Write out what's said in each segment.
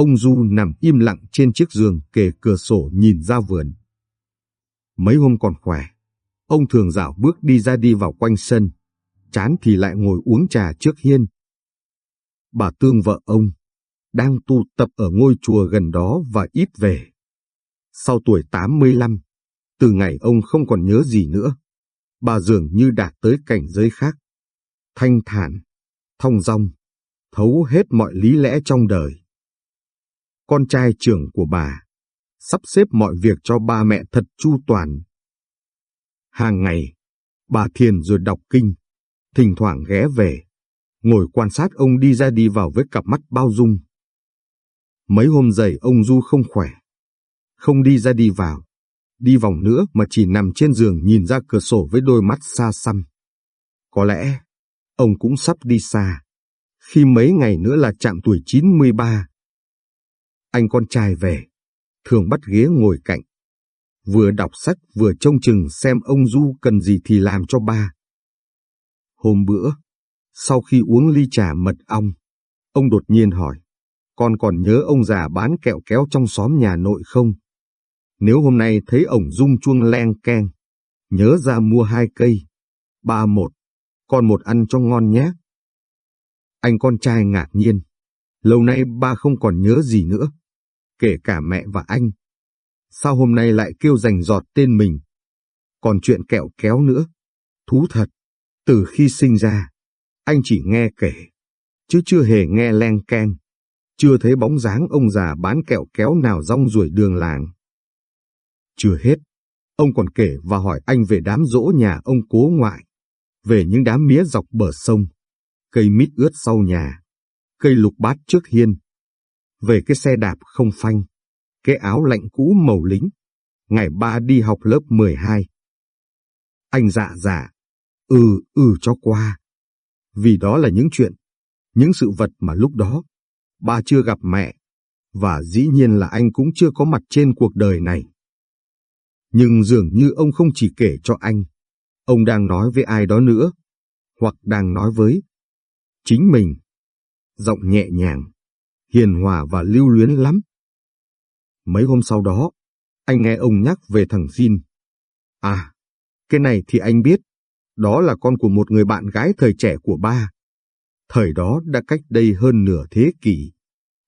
Ông Du nằm im lặng trên chiếc giường kề cửa sổ nhìn ra vườn. Mấy hôm còn khỏe, ông thường dạo bước đi ra đi vào quanh sân, chán thì lại ngồi uống trà trước hiên. Bà Tương vợ ông, đang tu tập ở ngôi chùa gần đó và ít về. Sau tuổi 85, từ ngày ông không còn nhớ gì nữa, bà dường như đạt tới cảnh giới khác. Thanh thản, thong dong, thấu hết mọi lý lẽ trong đời. Con trai trưởng của bà, sắp xếp mọi việc cho ba mẹ thật chu toàn. Hàng ngày, bà thiền rồi đọc kinh, thỉnh thoảng ghé về, ngồi quan sát ông đi ra đi vào với cặp mắt bao dung. Mấy hôm dậy ông Du không khỏe, không đi ra đi vào, đi vòng nữa mà chỉ nằm trên giường nhìn ra cửa sổ với đôi mắt xa xăm. Có lẽ, ông cũng sắp đi xa, khi mấy ngày nữa là chạm tuổi 93. Anh con trai về, thường bắt ghế ngồi cạnh. Vừa đọc sách vừa trông chừng xem ông Du cần gì thì làm cho ba. Hôm bữa, sau khi uống ly trà mật ong, ông đột nhiên hỏi, con còn nhớ ông già bán kẹo kéo trong xóm nhà nội không? Nếu hôm nay thấy ổng rung chuông len keng, nhớ ra mua hai cây. Ba một, con một ăn cho ngon nhé. Anh con trai ngạc nhiên. Lâu nay ba không còn nhớ gì nữa. Kể cả mẹ và anh. Sao hôm nay lại kêu rành giọt tên mình? Còn chuyện kẹo kéo nữa. Thú thật. Từ khi sinh ra, anh chỉ nghe kể. Chứ chưa hề nghe len keng. Chưa thấy bóng dáng ông già bán kẹo kéo nào rong ruổi đường làng. Chưa hết, ông còn kể và hỏi anh về đám rỗ nhà ông cố ngoại, về những đám mía dọc bờ sông, cây mít ướt sau nhà, cây lục bát trước hiên, về cái xe đạp không phanh, cái áo lạnh cũ màu lính, ngày ba đi học lớp 12. Anh dạ dạ, ừ ừ cho qua, vì đó là những chuyện, những sự vật mà lúc đó, ba chưa gặp mẹ, và dĩ nhiên là anh cũng chưa có mặt trên cuộc đời này. Nhưng dường như ông không chỉ kể cho anh, ông đang nói với ai đó nữa, hoặc đang nói với chính mình. Giọng nhẹ nhàng, hiền hòa và lưu luyến lắm. Mấy hôm sau đó, anh nghe ông nhắc về thằng Jin. À, cái này thì anh biết, đó là con của một người bạn gái thời trẻ của ba. Thời đó đã cách đây hơn nửa thế kỷ,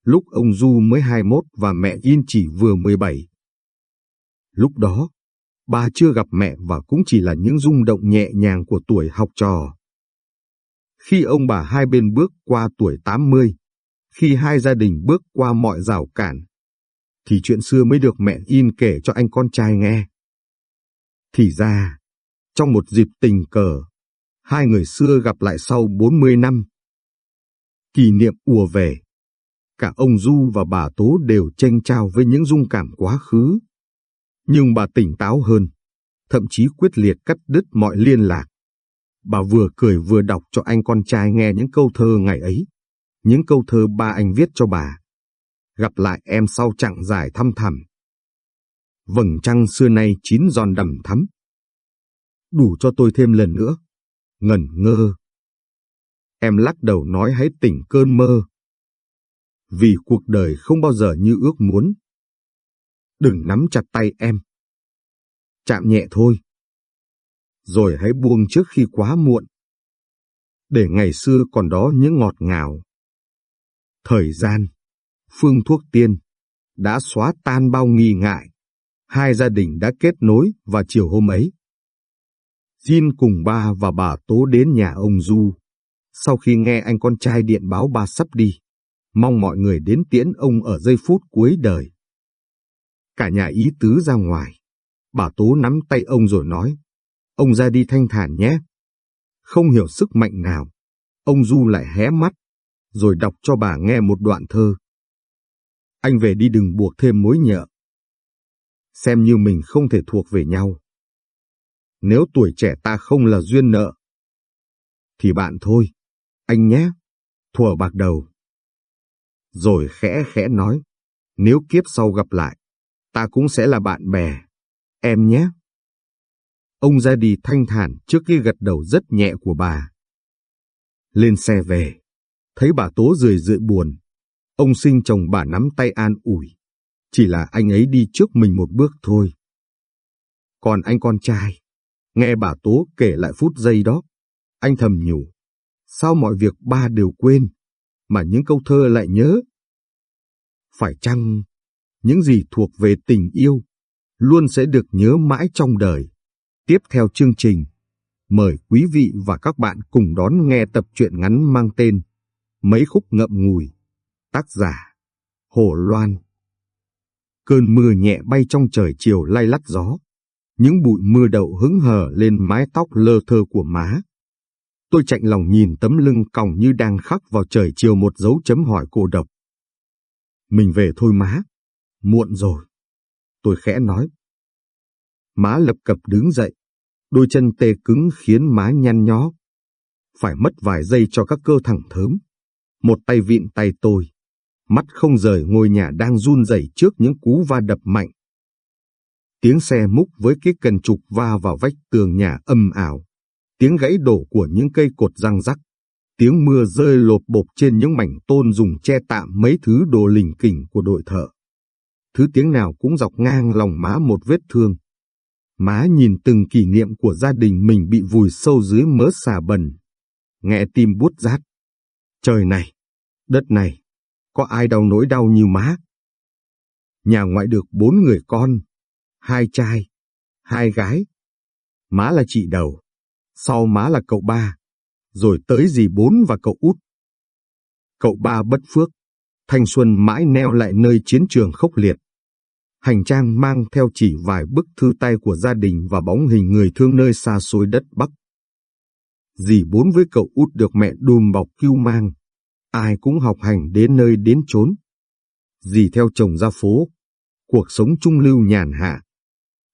lúc ông Du mới 21 và mẹ Jin chỉ vừa 17. Lúc đó, ba chưa gặp mẹ và cũng chỉ là những rung động nhẹ nhàng của tuổi học trò. Khi ông bà hai bên bước qua tuổi 80, khi hai gia đình bước qua mọi rào cản, thì chuyện xưa mới được mẹ in kể cho anh con trai nghe. Thì ra, trong một dịp tình cờ, hai người xưa gặp lại sau 40 năm. Kỷ niệm ùa về. Cả ông Du và bà Tố đều tranh trao với những dung cảm quá khứ. Nhưng bà tỉnh táo hơn, thậm chí quyết liệt cắt đứt mọi liên lạc. Bà vừa cười vừa đọc cho anh con trai nghe những câu thơ ngày ấy, những câu thơ ba anh viết cho bà. Gặp lại em sau chặng dài thăm thẳm. Vầng trăng xưa nay chín giòn đầm thắm. Đủ cho tôi thêm lần nữa. Ngẩn ngơ. Em lắc đầu nói hãy tỉnh cơn mơ. Vì cuộc đời không bao giờ như ước muốn đừng nắm chặt tay em. Chạm nhẹ thôi. Rồi hãy buông trước khi quá muộn. Để ngày xưa còn đó những ngọt ngào. Thời gian, phương thuốc tiên, đã xóa tan bao nghi ngại. Hai gia đình đã kết nối vào chiều hôm ấy. Jin cùng ba và bà Tố đến nhà ông Du. Sau khi nghe anh con trai điện báo ba sắp đi, mong mọi người đến tiễn ông ở giây phút cuối đời. Cả nhà ý tứ ra ngoài. Bà Tố nắm tay ông rồi nói, ông ra đi thanh thản nhé. Không hiểu sức mạnh nào, ông Du lại hé mắt, rồi đọc cho bà nghe một đoạn thơ. Anh về đi đừng buộc thêm mối nhợ. Xem như mình không thể thuộc về nhau. Nếu tuổi trẻ ta không là duyên nợ, thì bạn thôi, anh nhé, thùa bạc đầu. Rồi khẽ khẽ nói, nếu kiếp sau gặp lại, ta cũng sẽ là bạn bè, em nhé. Ông ra đi thanh thản trước cái gật đầu rất nhẹ của bà. Lên xe về, thấy bà Tố rười rượi buồn. Ông sinh chồng bà nắm tay an ủi. Chỉ là anh ấy đi trước mình một bước thôi. Còn anh con trai, nghe bà Tố kể lại phút giây đó, anh thầm nhủ. Sao mọi việc ba đều quên, mà những câu thơ lại nhớ? Phải chăng, những gì thuộc về tình yêu, luôn sẽ được nhớ mãi trong đời? Tiếp theo chương trình, mời quý vị và các bạn cùng đón nghe tập truyện ngắn mang tên Mấy khúc ngậm ngùi, tác giả Hồ Loan. Cơn mưa nhẹ bay trong trời chiều lay lắt gió, những bụi mưa đậu hứng hờ lên mái tóc lơ thơ của má. Tôi chạnh lòng nhìn tấm lưng còng như đang khắc vào trời chiều một dấu chấm hỏi cô độc. Mình về thôi má, muộn rồi. Tôi khẽ nói. Má lập cập đứng dậy, đôi chân tê cứng khiến má nhăn nhó. Phải mất vài giây cho các cơ thẳng thớm. Một tay vịn tay tôi, mắt không rời ngôi nhà đang run rẩy trước những cú va đập mạnh. Tiếng xe múc với cái cần trục va vào vách tường nhà âm ảo, tiếng gãy đổ của những cây cột răng rắc, tiếng mưa rơi lột bột trên những mảnh tôn dùng che tạm mấy thứ đồ lình kỉnh của đội thợ. Thứ tiếng nào cũng dọc ngang lòng má một vết thương. Má nhìn từng kỷ niệm của gia đình mình bị vùi sâu dưới mớ xà bần. Nghe tim buốt rát. Trời này, đất này, có ai đau nỗi đau như má? Nhà ngoại được bốn người con, hai trai, hai gái. Má là chị đầu, sau má là cậu ba, rồi tới dì bốn và cậu út. Cậu ba bất phước, thanh xuân mãi neo lại nơi chiến trường khốc liệt. Hành trang mang theo chỉ vài bức thư tay của gia đình và bóng hình người thương nơi xa xôi đất Bắc. Dì bốn với cậu út được mẹ đùm bọc cưu mang, ai cũng học hành đến nơi đến chốn. Dì theo chồng ra phố, cuộc sống trung lưu nhàn hạ.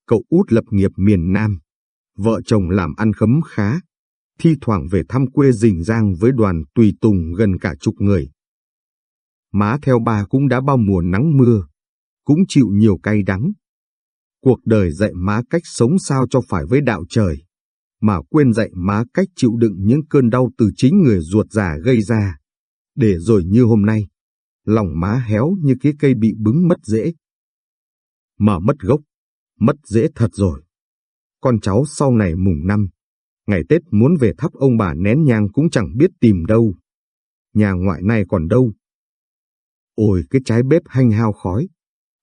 Cậu út lập nghiệp miền Nam, vợ chồng làm ăn khấm khá, thi thoảng về thăm quê rình giang với đoàn tùy tùng gần cả chục người. Má theo bà cũng đã bao mùa nắng mưa, cũng chịu nhiều cay đắng. Cuộc đời dạy má cách sống sao cho phải với đạo trời, mà quên dạy má cách chịu đựng những cơn đau từ chính người ruột già gây ra, để rồi như hôm nay, lòng má héo như cái cây bị bứng mất rễ. Mà mất gốc, mất rễ thật rồi. Con cháu sau này mùng năm, ngày Tết muốn về thắp ông bà nén nhang cũng chẳng biết tìm đâu. Nhà ngoại này còn đâu. Ôi cái trái bếp hanh hao khói,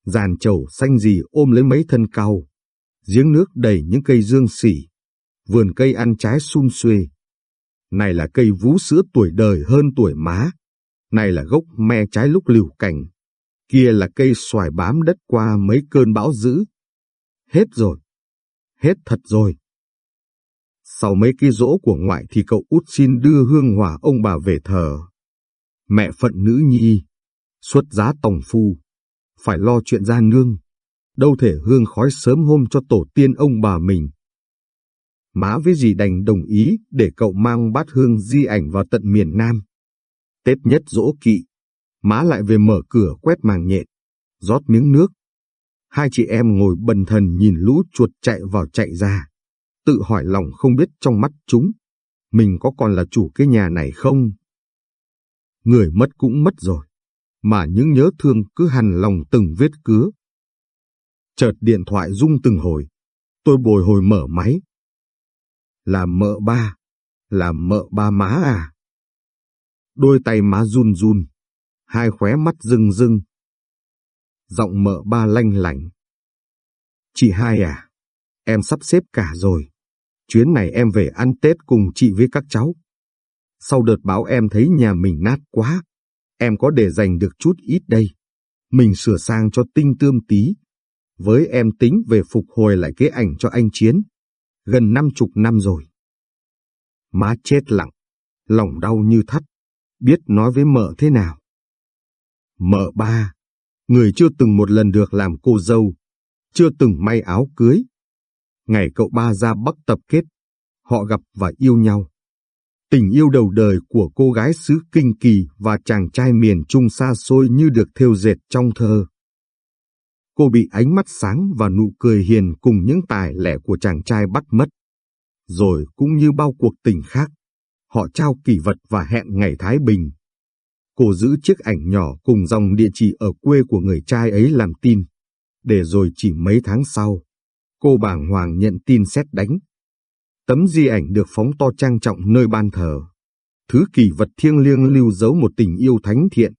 dàn trầu xanh gì ôm lấy mấy thân cao, giếng nước đầy những cây dương xỉ, vườn cây ăn trái sum xuê. Này là cây vú sữa tuổi đời hơn tuổi má, này là gốc me trái lúc liều cảnh, kia là cây xoài bám đất qua mấy cơn bão dữ. Hết rồi, hết thật rồi. Sau mấy cái rỗ của ngoại thì cậu út xin đưa hương hỏa ông bà về thờ. Mẹ phận nữ nhi, xuất giá tòng phu, phải lo chuyện gia nương, đâu thể hương khói sớm hôm cho tổ tiên ông bà mình. Má với dì đành đồng ý để cậu mang bát hương di ảnh vào tận miền Nam. Tết nhất dỗ kỵ, má lại về mở cửa quét màng nhện, rót miếng nước. Hai chị em ngồi bần thần nhìn lũ chuột chạy vào chạy ra, tự hỏi lòng không biết trong mắt chúng, mình có còn là chủ cái nhà này không? Người mất cũng mất rồi, mà những nhớ thương cứ hằn lòng từng vết cứa. Chợt điện thoại rung từng hồi, tôi bồi hồi mở máy. Là mợ ba, là mợ ba má à? Đôi tay má run run, hai khóe mắt rưng rưng. Giọng mợ ba lanh lảnh. Chị hai à, em sắp xếp cả rồi. Chuyến này em về ăn Tết cùng chị với các cháu. Sau đợt báo em thấy nhà mình nát quá, em có để dành được chút ít đây. Mình sửa sang cho tinh tươm tí. Với em tính về phục hồi lại cái ảnh cho anh Chiến. Gần năm chục năm rồi. Má chết lặng, lòng đau như thắt, biết nói với mợ thế nào. Mợ ba, người chưa từng một lần được làm cô dâu, chưa từng may áo cưới. Ngày cậu ba ra Bắc tập kết, họ gặp và yêu nhau. Tình yêu đầu đời của cô gái xứ Kinh Kỳ và chàng trai miền Trung xa xôi như được thêu dệt trong thơ. Cô bị ánh mắt sáng và nụ cười hiền cùng những tài lẻ của chàng trai bắt mất. Rồi cũng như bao cuộc tình khác, họ trao kỷ vật và hẹn ngày Thái Bình. Cô giữ chiếc ảnh nhỏ cùng dòng địa chỉ ở quê của người trai ấy làm tin, để rồi chỉ mấy tháng sau, cô bàng hoàng nhận tin xét đánh. Tấm di ảnh được phóng to trang trọng nơi ban thờ, thứ kỳ vật thiêng liêng lưu dấu một tình yêu thánh thiện.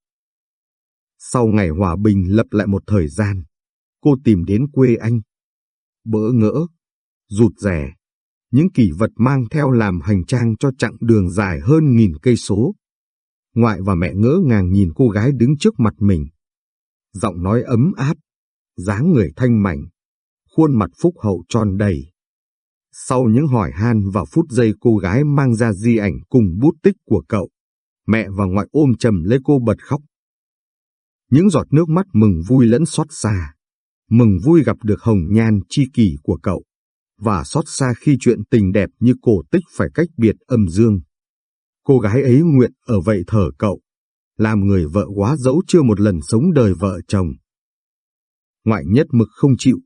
Sau ngày hòa bình lập lại một thời gian, cô tìm đến quê anh. Bỡ ngỡ, rụt rè những kỷ vật mang theo làm hành trang cho chặng đường dài hơn nghìn cây số. Ngoại và mẹ ngỡ ngàng nhìn cô gái đứng trước mặt mình. Giọng nói ấm áp, dáng người thanh mảnh, khuôn mặt phúc hậu tròn đầy. Sau những hỏi han và phút giây cô gái mang ra di ảnh cùng bút tích của cậu, mẹ và ngoại ôm chầm lấy cô bật khóc. Những giọt nước mắt mừng vui lẫn xót xa, mừng vui gặp được hồng nhan chi kỷ của cậu, và xót xa khi chuyện tình đẹp như cổ tích phải cách biệt âm dương. Cô gái ấy nguyện ở vậy thở cậu, làm người vợ quá dẫu chưa một lần sống đời vợ chồng. Ngoại nhất mực không chịu,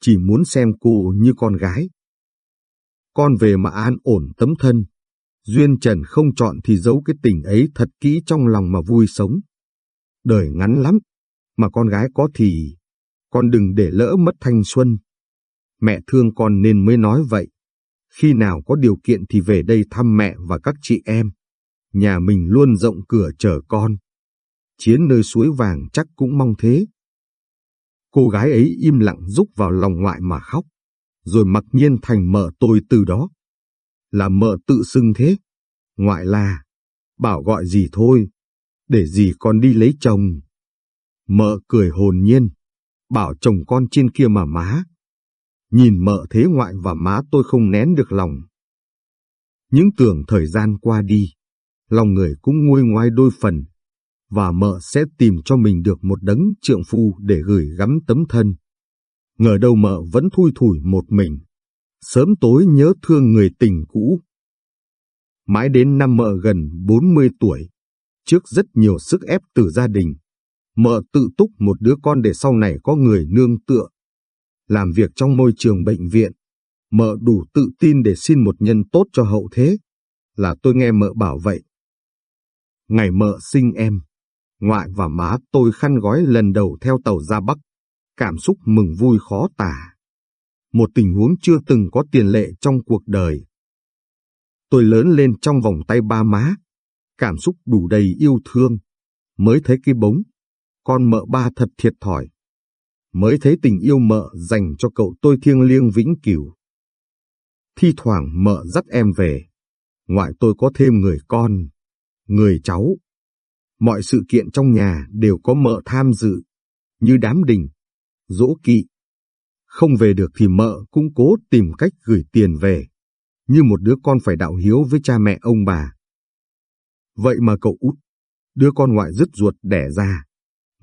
chỉ muốn xem cô như con gái. Con về mà an ổn tấm thân, duyên trần không chọn thì giấu cái tình ấy thật kỹ trong lòng mà vui sống. Đời ngắn lắm, mà con gái có thì, con đừng để lỡ mất thanh xuân. Mẹ thương con nên mới nói vậy. Khi nào có điều kiện thì về đây thăm mẹ và các chị em. Nhà mình luôn rộng cửa chờ con. Chiến nơi suối vàng chắc cũng mong thế. Cô gái ấy im lặng rúc vào lòng ngoại mà khóc, rồi mặc nhiên thành mợ tôi từ đó. Là mợ tự xưng thế. Ngoại là, bảo gọi gì thôi, để gì con đi lấy chồng. Mợ cười hồn nhiên, bảo chồng con trên kia mà má. Nhìn mợ thế ngoại và má tôi không nén được lòng. Những tưởng thời gian qua đi, lòng người cũng nguôi ngoai đôi phần, và mợ sẽ tìm cho mình được một đấng trượng phu để gửi gắm tấm thân. Ngờ đâu mợ vẫn thui thủi một mình, sớm tối nhớ thương người tình cũ. Mãi đến năm mợ gần 40 tuổi, trước rất nhiều sức ép từ gia đình, mợ tự túc một đứa con để sau này có người nương tựa. Làm việc trong môi trường bệnh viện, mợ đủ tự tin để xin một nhân tốt cho hậu thế, là tôi nghe mợ bảo vậy. Ngày mợ sinh em, ngoại và má tôi khăn gói lần đầu theo tàu ra Bắc, cảm xúc mừng vui khó tả. Một tình huống chưa từng có tiền lệ trong cuộc đời. Tôi lớn lên trong vòng tay ba má, cảm xúc đủ đầy yêu thương, mới thấy cái bóng, con mợ ba thật thiệt thòi. Mới thấy tình yêu mợ dành cho cậu tôi thiêng liêng vĩnh cửu. Thi thoảng mợ dắt em về, ngoại tôi có thêm người con, người cháu. Mọi sự kiện trong nhà đều có mợ tham dự, như đám đình, dỗ kỵ. Không về được thì mợ cũng cố tìm cách gửi tiền về, như một đứa con phải đạo hiếu với cha mẹ ông bà. Vậy mà cậu út, đứa con ngoại dứt ruột đẻ ra,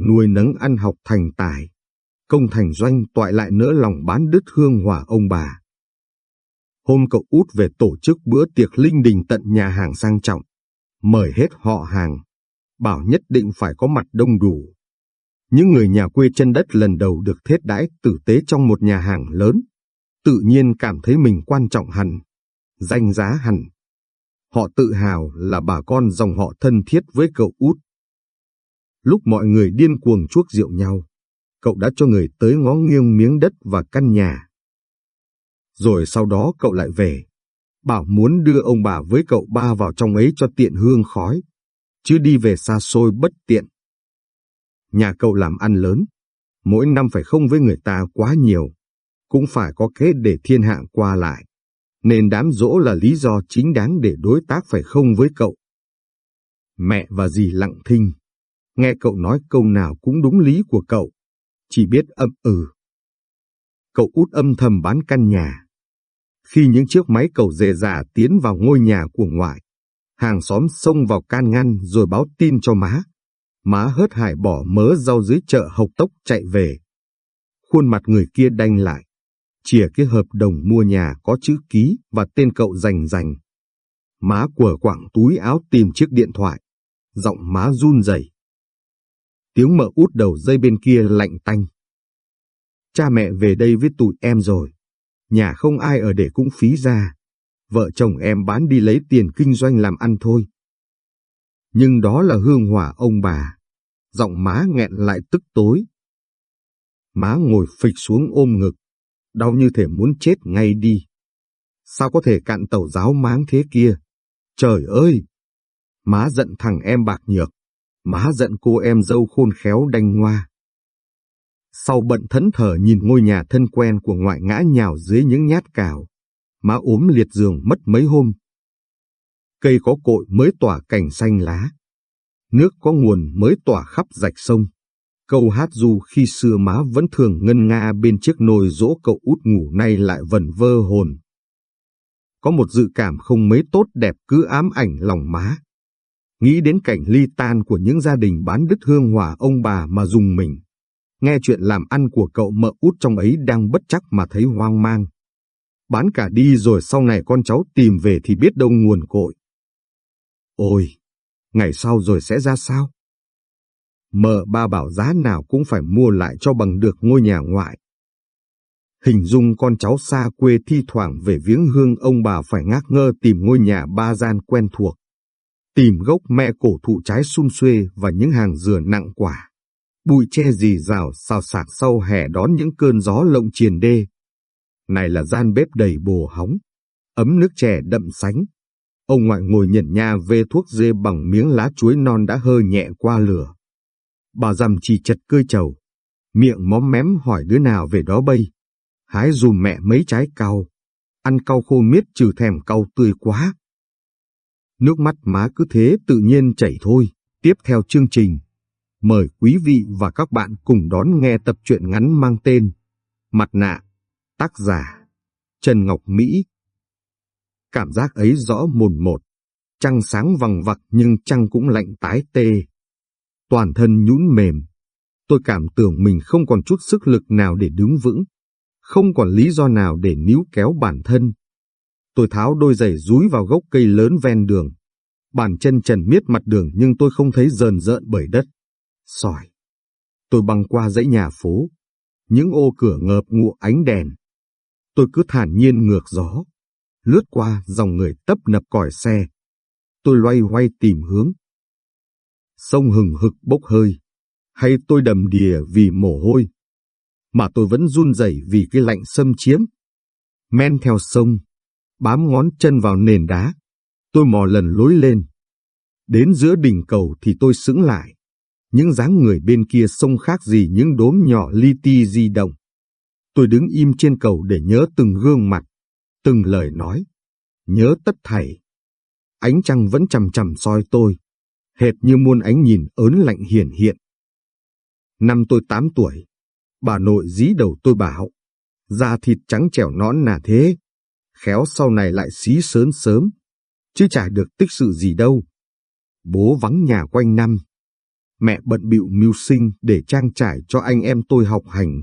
nuôi nấng ăn học thành tài, công thành doanh toại lại nỡ lòng bán đứt hương hỏa ông bà. Hôm cậu út về tổ chức bữa tiệc linh đình tận nhà hàng sang trọng, mời hết họ hàng, bảo nhất định phải có mặt đông đủ. Những người nhà quê chân đất lần đầu được thết đãi tử tế trong một nhà hàng lớn, tự nhiên cảm thấy mình quan trọng hẳn, danh giá hẳn. Họ tự hào là bà con dòng họ thân thiết với cậu út. Lúc mọi người điên cuồng chuốc rượu nhau, cậu đã cho người tới ngó nghiêng miếng đất và căn nhà. Rồi sau đó cậu lại về, bảo muốn đưa ông bà với cậu ba vào trong ấy cho tiện hương khói, chứ đi về xa xôi bất tiện. Nhà cậu làm ăn lớn, mỗi năm phải không với người ta quá nhiều, cũng phải có kế để thiên hạ qua lại, nên đám dỗ là lý do chính đáng để đối tác phải không với cậu. Mẹ và dì lặng thinh, nghe cậu nói câu nào cũng đúng lý của cậu, chỉ biết âm ừ. Cậu út âm thầm bán căn nhà. Khi những chiếc máy cầu dề giả tiến vào ngôi nhà của ngoại, hàng xóm xông vào can ngăn rồi báo tin cho má. Má hớt hải bỏ mớ rau dưới chợ hộc tốc chạy về. Khuôn mặt người kia đanh lại, chìa cái hợp đồng mua nhà có chữ ký và tên cậu rành rành. Má của quảng túi áo tìm chiếc điện thoại, giọng má run rẩy. Tiếng mợ út đầu dây bên kia lạnh tanh. Cha mẹ về đây với tụi em rồi. Nhà không ai ở để cũng phí ra. Vợ chồng em bán đi lấy tiền kinh doanh làm ăn thôi. Nhưng đó là hương hỏa ông bà. Giọng má nghẹn lại tức tối. Má ngồi phịch xuống ôm ngực, đau như thể muốn chết ngay đi. Sao có thể cạn tẩu giáo máng thế kia? Trời ơi! Má giận thằng em bạc nhược, má giận cô em dâu khôn khéo đanh ngoa. Sau bận thẫn thờ nhìn ngôi nhà thân quen của ngoại ngã nhào dưới những nhát cào, má ốm liệt giường mất mấy hôm. Cây có cội mới tỏa cành xanh lá, nước có nguồn mới tỏa khắp rạch sông. Câu hát du khi xưa má vẫn thường ngân nga bên chiếc nồi dỗ cậu út ngủ nay lại vần vơ hồn. Có một dự cảm không mấy tốt đẹp cứ ám ảnh lòng má. Nghĩ đến cảnh ly tan của những gia đình bán đứt hương hỏa ông bà mà dùng mình. Nghe chuyện làm ăn của cậu mợ út trong ấy đang bất chắc mà thấy hoang mang. Bán cả đi rồi sau này con cháu tìm về thì biết đâu nguồn cội. Ôi, ngày sau rồi sẽ ra sao? Mợ ba bảo giá nào cũng phải mua lại cho bằng được ngôi nhà ngoại. Hình dung con cháu xa quê thi thoảng về viếng hương ông bà phải ngác ngơ tìm ngôi nhà ba gian quen thuộc. Tìm gốc mẹ cổ thụ trái sum xuê và những hàng dừa nặng quả. Bụi tre dì rào xào sạc sau hè đón những cơn gió lộng triền đê. Này là gian bếp đầy bồ hóng, ấm nước chè đậm sánh. Ông ngoại ngồi nhận nha vê thuốc dê bằng miếng lá chuối non đã hơi nhẹ qua lửa. Bà dằm chỉ chật cơi trầu, miệng móm mém hỏi đứa nào về đó bây. Hái dùm mẹ mấy trái cau, ăn cau khô miết trừ thèm cau tươi quá. Nước mắt má cứ thế tự nhiên chảy thôi. Tiếp theo chương trình, mời quý vị và các bạn cùng đón nghe tập truyện ngắn mang tên Mặt nạ, tác giả Trần Ngọc Mỹ. Cảm giác ấy rõ mồn một, trăng sáng vằng vặc nhưng trăng cũng lạnh tái tê. Toàn thân nhũn mềm, tôi cảm tưởng mình không còn chút sức lực nào để đứng vững, không còn lý do nào để níu kéo bản thân. Tôi tháo đôi giày rúi vào gốc cây lớn ven đường. Bàn chân trần miết mặt đường nhưng tôi không thấy rờn rợn bởi đất. Sỏi. Tôi băng qua dãy nhà phố. Những ô cửa ngợp ngụ ánh đèn. Tôi cứ thản nhiên ngược gió. Lướt qua dòng người tấp nập còi xe. Tôi loay hoay tìm hướng. Sông hừng hực bốc hơi. Hay tôi đầm đìa vì mồ hôi. Mà tôi vẫn run rẩy vì cái lạnh xâm chiếm. Men theo sông, bám ngón chân vào nền đá. Tôi mò lần lối lên. Đến giữa đỉnh cầu thì tôi sững lại. Những dáng người bên kia sông khác gì những đốm nhỏ li ti di động. Tôi đứng im trên cầu để nhớ từng gương mặt, từng lời nói. Nhớ tất thảy. Ánh trăng vẫn chằm chằm soi tôi, hệt như muôn ánh nhìn ớn lạnh hiển hiện. Năm tôi tám tuổi, bà nội dí đầu tôi bảo, da thịt trắng trẻo nõn nà thế, khéo sau này lại xí sớn sớm, chứ chả được tích sự gì đâu. Bố vắng nhà quanh năm, mẹ bận bịu mưu sinh để trang trải cho anh em tôi học hành.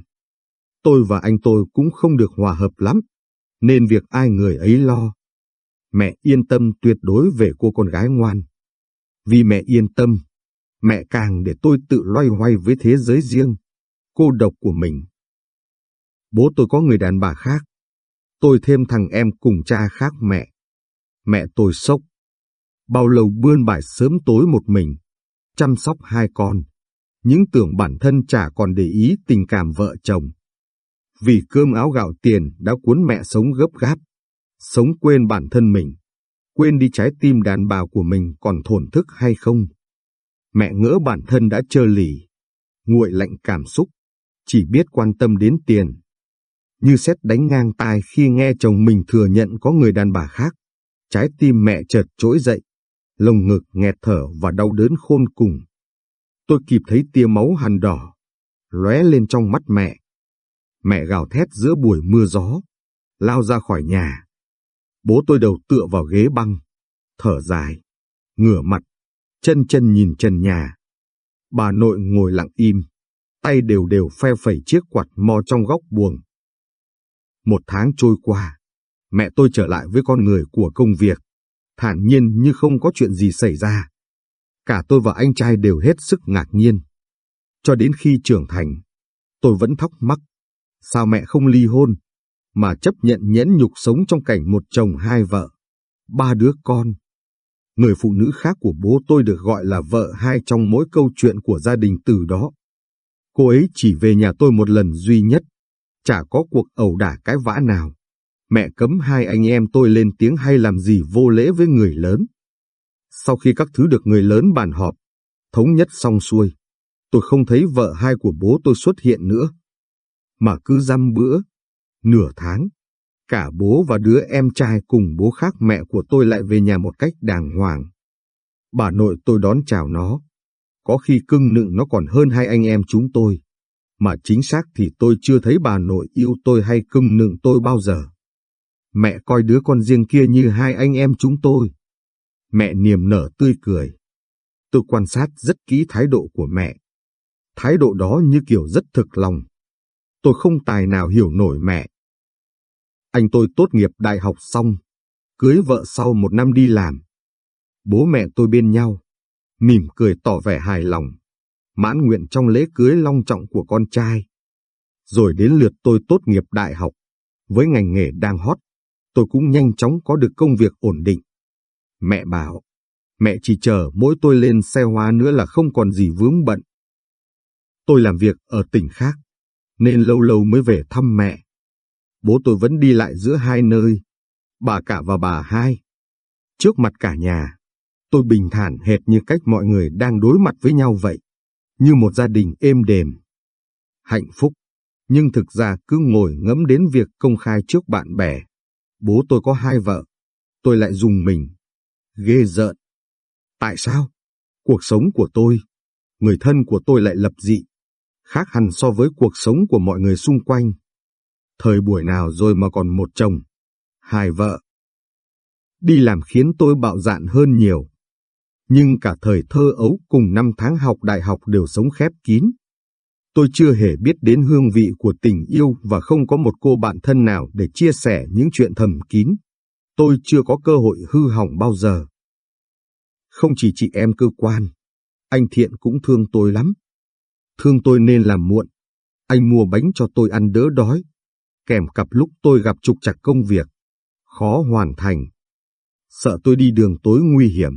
Tôi và anh tôi cũng không được hòa hợp lắm, nên việc ai người ấy lo. Mẹ yên tâm tuyệt đối về cô con gái ngoan. Vì mẹ yên tâm, mẹ càng để tôi tự loay hoay với thế giới riêng, cô độc của mình. Bố tôi có người đàn bà khác, tôi thêm thằng em cùng cha khác mẹ. Mẹ tôi sốc. Bao lâu bươn bài sớm tối một mình, chăm sóc hai con, những tưởng bản thân chả còn để ý tình cảm vợ chồng. Vì cơm áo gạo tiền đã cuốn mẹ sống gấp gáp, sống quên bản thân mình, quên đi trái tim đàn bà của mình còn thổn thức hay không. Mẹ ngỡ bản thân đã trơ lì, nguội lạnh cảm xúc, chỉ biết quan tâm đến tiền. Như xét đánh ngang tai khi nghe chồng mình thừa nhận có người đàn bà khác. Trái tim mẹ chợt trỗi dậy, lồng ngực nghẹt thở và đau đớn khôn cùng. Tôi kịp thấy tia máu hằn đỏ, lóe lên trong mắt mẹ. Mẹ gào thét giữa buổi mưa gió, lao ra khỏi nhà. Bố tôi đầu tựa vào ghế băng, thở dài, ngửa mặt, chân chân nhìn trần nhà. Bà nội ngồi lặng im, tay đều đều phe phẩy chiếc quạt mò trong góc buồng. Một tháng trôi qua, mẹ tôi trở lại với con người của công việc, thản nhiên như không có chuyện gì xảy ra. Cả tôi và anh trai đều hết sức ngạc nhiên. Cho đến khi trưởng thành, tôi vẫn thắc mắc, sao mẹ không ly hôn, mà chấp nhận nhẫn nhục sống trong cảnh một chồng hai vợ, ba đứa con. Người phụ nữ khác của bố tôi được gọi là vợ hai trong mỗi câu chuyện của gia đình từ đó. Cô ấy chỉ về nhà tôi một lần duy nhất, chả có cuộc ẩu đả cái vã nào. Mẹ cấm hai anh em tôi lên tiếng hay làm gì vô lễ với người lớn. Sau khi các thứ được người lớn bàn họp, thống nhất xong xuôi, tôi không thấy vợ hai của bố tôi xuất hiện nữa. Mà cứ dăm bữa, nửa tháng, cả bố và đứa em trai cùng bố khác mẹ của tôi lại về nhà một cách đàng hoàng. Bà nội tôi đón chào nó, có khi cưng nựng nó còn hơn hai anh em chúng tôi. Mà chính xác thì tôi chưa thấy bà nội yêu tôi hay cưng nựng tôi bao giờ. Mẹ coi đứa con riêng kia như hai anh em chúng tôi. Mẹ niềm nở tươi cười. Tôi quan sát rất kỹ thái độ của mẹ. Thái độ đó như kiểu rất thực lòng. Tôi không tài nào hiểu nổi mẹ. Anh tôi tốt nghiệp đại học xong, cưới vợ sau một năm đi làm. Bố mẹ tôi bên nhau, mỉm cười tỏ vẻ hài lòng, mãn nguyện trong lễ cưới long trọng của con trai. Rồi đến lượt tôi tốt nghiệp đại học, với ngành nghề đang hot, tôi cũng nhanh chóng có được công việc ổn định. Mẹ bảo, mẹ chỉ chờ mỗi tôi lên xe hoa nữa là không còn gì vướng bận. Tôi làm việc ở tỉnh khác, nên lâu lâu mới về thăm mẹ. Bố tôi vẫn đi lại giữa hai nơi, bà cả và bà hai. Trước mặt cả nhà, tôi bình thản hệt như cách mọi người đang đối mặt với nhau vậy, như một gia đình êm đềm. Hạnh phúc, nhưng thực ra cứ ngồi ngẫm đến việc công khai trước bạn bè. Bố tôi có hai vợ, tôi lại dùng mình. Ghê rợn. Tại sao? Cuộc sống của tôi, người thân của tôi lại lập dị, khác hẳn so với cuộc sống của mọi người xung quanh. Thời buổi nào rồi mà còn một chồng, hai vợ. Đi làm khiến tôi bạo dạn hơn nhiều. Nhưng cả thời thơ ấu cùng năm tháng học đại học đều sống khép kín. Tôi chưa hề biết đến hương vị của tình yêu và không có một cô bạn thân nào để chia sẻ những chuyện thầm kín. Tôi chưa có cơ hội hư hỏng bao giờ. Không chỉ chị em cơ quan, anh Thiện cũng thương tôi lắm. Thương tôi nên làm muộn. Anh mua bánh cho tôi ăn đỡ đói. Kèm cặp lúc tôi gặp trục trặc công việc. Khó hoàn thành. Sợ tôi đi đường tối nguy hiểm.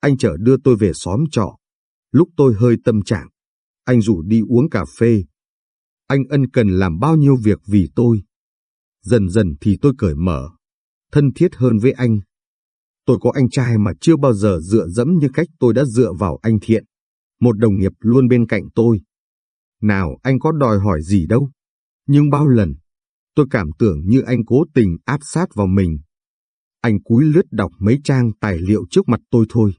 Anh chở đưa tôi về xóm trọ. Lúc tôi hơi tâm trạng, anh rủ đi uống cà phê. Anh ân cần làm bao nhiêu việc vì tôi. Dần dần thì tôi cởi mở, thân thiết hơn với anh. Tôi có anh trai mà chưa bao giờ dựa dẫm như cách tôi đã dựa vào anh Thiện, một đồng nghiệp luôn bên cạnh tôi. Nào anh có đòi hỏi gì đâu, nhưng bao lần, tôi cảm tưởng như anh cố tình áp sát vào mình. Anh cúi lướt đọc mấy trang tài liệu trước mặt tôi thôi.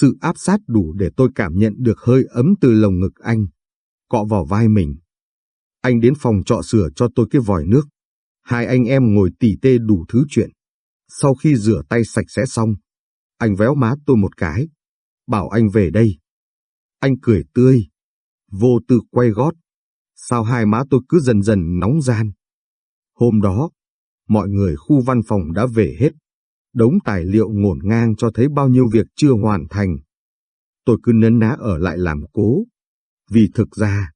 Sự áp sát đủ để tôi cảm nhận được hơi ấm từ lồng ngực anh, cọ vào vai mình. Anh đến phòng trọ sửa cho tôi cái vòi nước. Hai anh em ngồi tỉ tê đủ thứ chuyện. Sau khi rửa tay sạch sẽ xong, anh véo má tôi một cái, bảo anh về đây. Anh cười tươi, vô tư quay gót. Sao hai má tôi cứ dần dần nóng gian. Hôm đó, mọi người khu văn phòng đã về hết. Đống tài liệu ngổn ngang cho thấy bao nhiêu việc chưa hoàn thành. Tôi cứ nấn ná ở lại làm cố. Vì thực ra,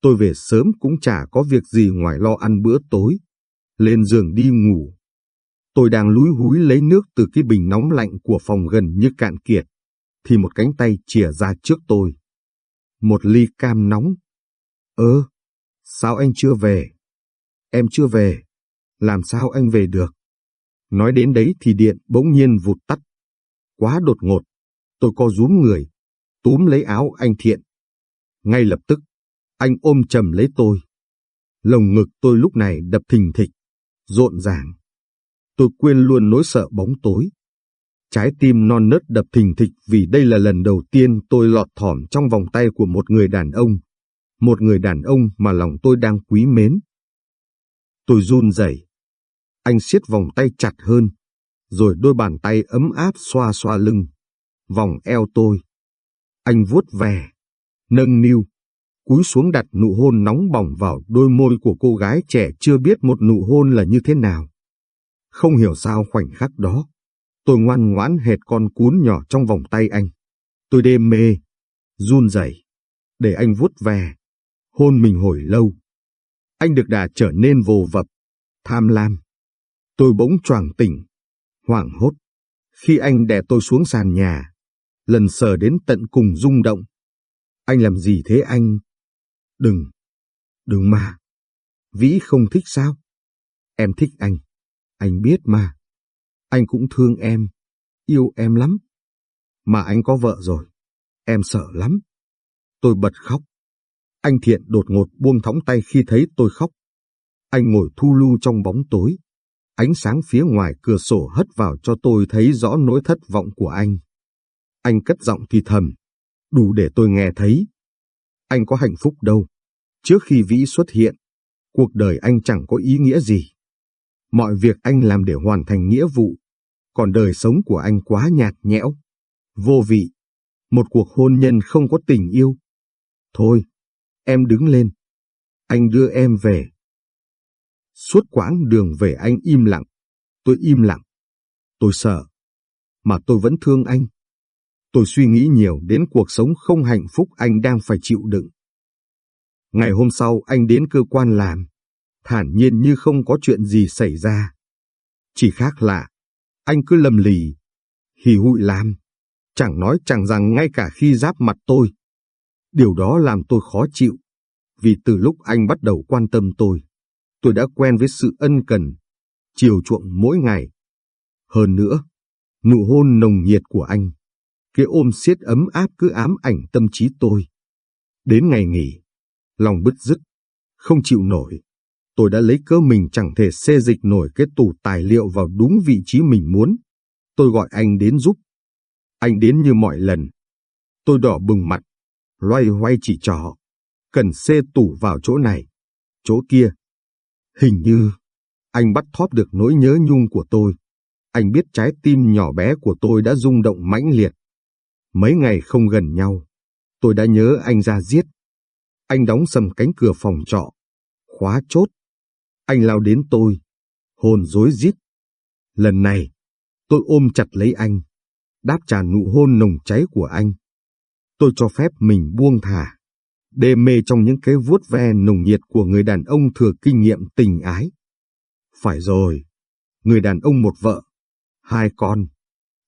tôi về sớm cũng chả có việc gì ngoài lo ăn bữa tối. Lên giường đi ngủ. Tôi đang lúi húi lấy nước từ cái bình nóng lạnh của phòng gần như cạn kiệt. Thì một cánh tay chìa ra trước tôi. Một ly cam nóng. Ơ, sao anh chưa về? Em chưa về. Làm sao anh về được? Nói đến đấy thì điện bỗng nhiên vụt tắt. Quá đột ngột, tôi co rúm người, túm lấy áo anh Thiện. Ngay lập tức, anh ôm chầm lấy tôi. Lồng ngực tôi lúc này đập thình thịch, rộn ràng. Tôi quên luôn nỗi sợ bóng tối. Trái tim non nớt đập thình thịch vì đây là lần đầu tiên tôi lọt thỏm trong vòng tay của một người đàn ông. Một người đàn ông mà lòng tôi đang quý mến. Tôi run rẩy, anh siết vòng tay chặt hơn, rồi đôi bàn tay ấm áp xoa xoa lưng, vòng eo tôi. Anh vuốt về, nâng niu, cúi xuống đặt nụ hôn nóng bỏng vào đôi môi của cô gái trẻ chưa biết một nụ hôn là như thế nào. Không hiểu sao khoảnh khắc đó, tôi ngoan ngoãn hệt con cún nhỏ trong vòng tay anh. Tôi đêm mê, run rẩy, để anh vuốt về, hôn mình hồi lâu. Anh được đà trở nên vồ vập, tham lam. Tôi bỗng choàng tỉnh, hoảng hốt, Khi anh đè tôi xuống sàn nhà, lần sờ đến tận cùng rung động. Anh làm gì thế anh? Đừng, đừng mà. Vĩ không thích sao? Em thích anh. Anh biết mà. Anh cũng thương em, yêu em lắm. Mà anh có vợ rồi. Em sợ lắm. Tôi bật khóc. Anh Thiện đột ngột buông thõng tay khi thấy tôi khóc. Anh ngồi thu lưu trong bóng tối. Ánh sáng phía ngoài cửa sổ hất vào cho tôi thấy rõ nỗi thất vọng của anh. Anh cất giọng thì thầm, đủ để tôi nghe thấy. Anh có hạnh phúc đâu. Trước khi Vĩ xuất hiện, cuộc đời anh chẳng có ý nghĩa gì. Mọi việc anh làm để hoàn thành nghĩa vụ, còn đời sống của anh quá nhạt nhẽo, vô vị. Một cuộc hôn nhân không có tình yêu. Thôi, em đứng lên. Anh đưa em về. Suốt quãng đường về anh im lặng. Tôi im lặng. Tôi sợ. Mà tôi vẫn thương anh. Tôi suy nghĩ nhiều đến cuộc sống không hạnh phúc anh đang phải chịu đựng. Ngày hôm sau anh đến cơ quan làm, thản nhiên như không có chuyện gì xảy ra. Chỉ khác lạ, anh cứ lầm lì, hì hụi làm, chẳng nói chẳng rằng ngay cả khi giáp mặt tôi. Điều đó làm tôi khó chịu, vì từ lúc anh bắt đầu quan tâm tôi, tôi đã quen với sự ân cần, chiều chuộng mỗi ngày. Hơn nữa, nụ hôn nồng nhiệt của anh, cái ôm siết ấm áp cứ ám ảnh tâm trí tôi. Đến ngày nghỉ, lòng bứt rứt, không chịu nổi. Tôi đã lấy cớ mình chẳng thể xê dịch nổi cái tủ tài liệu vào đúng vị trí mình muốn. Tôi gọi anh đến giúp. Anh đến như mọi lần. Tôi đỏ bừng mặt, loay hoay chỉ trỏ. Cần xê tủ vào chỗ này, chỗ kia. Hình như, anh bắt thóp được nỗi nhớ nhung của tôi. Anh biết trái tim nhỏ bé của tôi đã rung động mãnh liệt. Mấy ngày không gần nhau, tôi đã nhớ anh ra giết. Anh đóng sầm cánh cửa phòng trọ, khóa chốt. Anh lao đến tôi, hồn rối rít. Lần này, tôi ôm chặt lấy anh, đáp trả nụ hôn nồng cháy của anh. Tôi cho phép mình buông thả, đê mê trong những cái vuốt ve nồng nhiệt của người đàn ông thừa kinh nghiệm tình ái. Phải rồi, người đàn ông một vợ, hai con,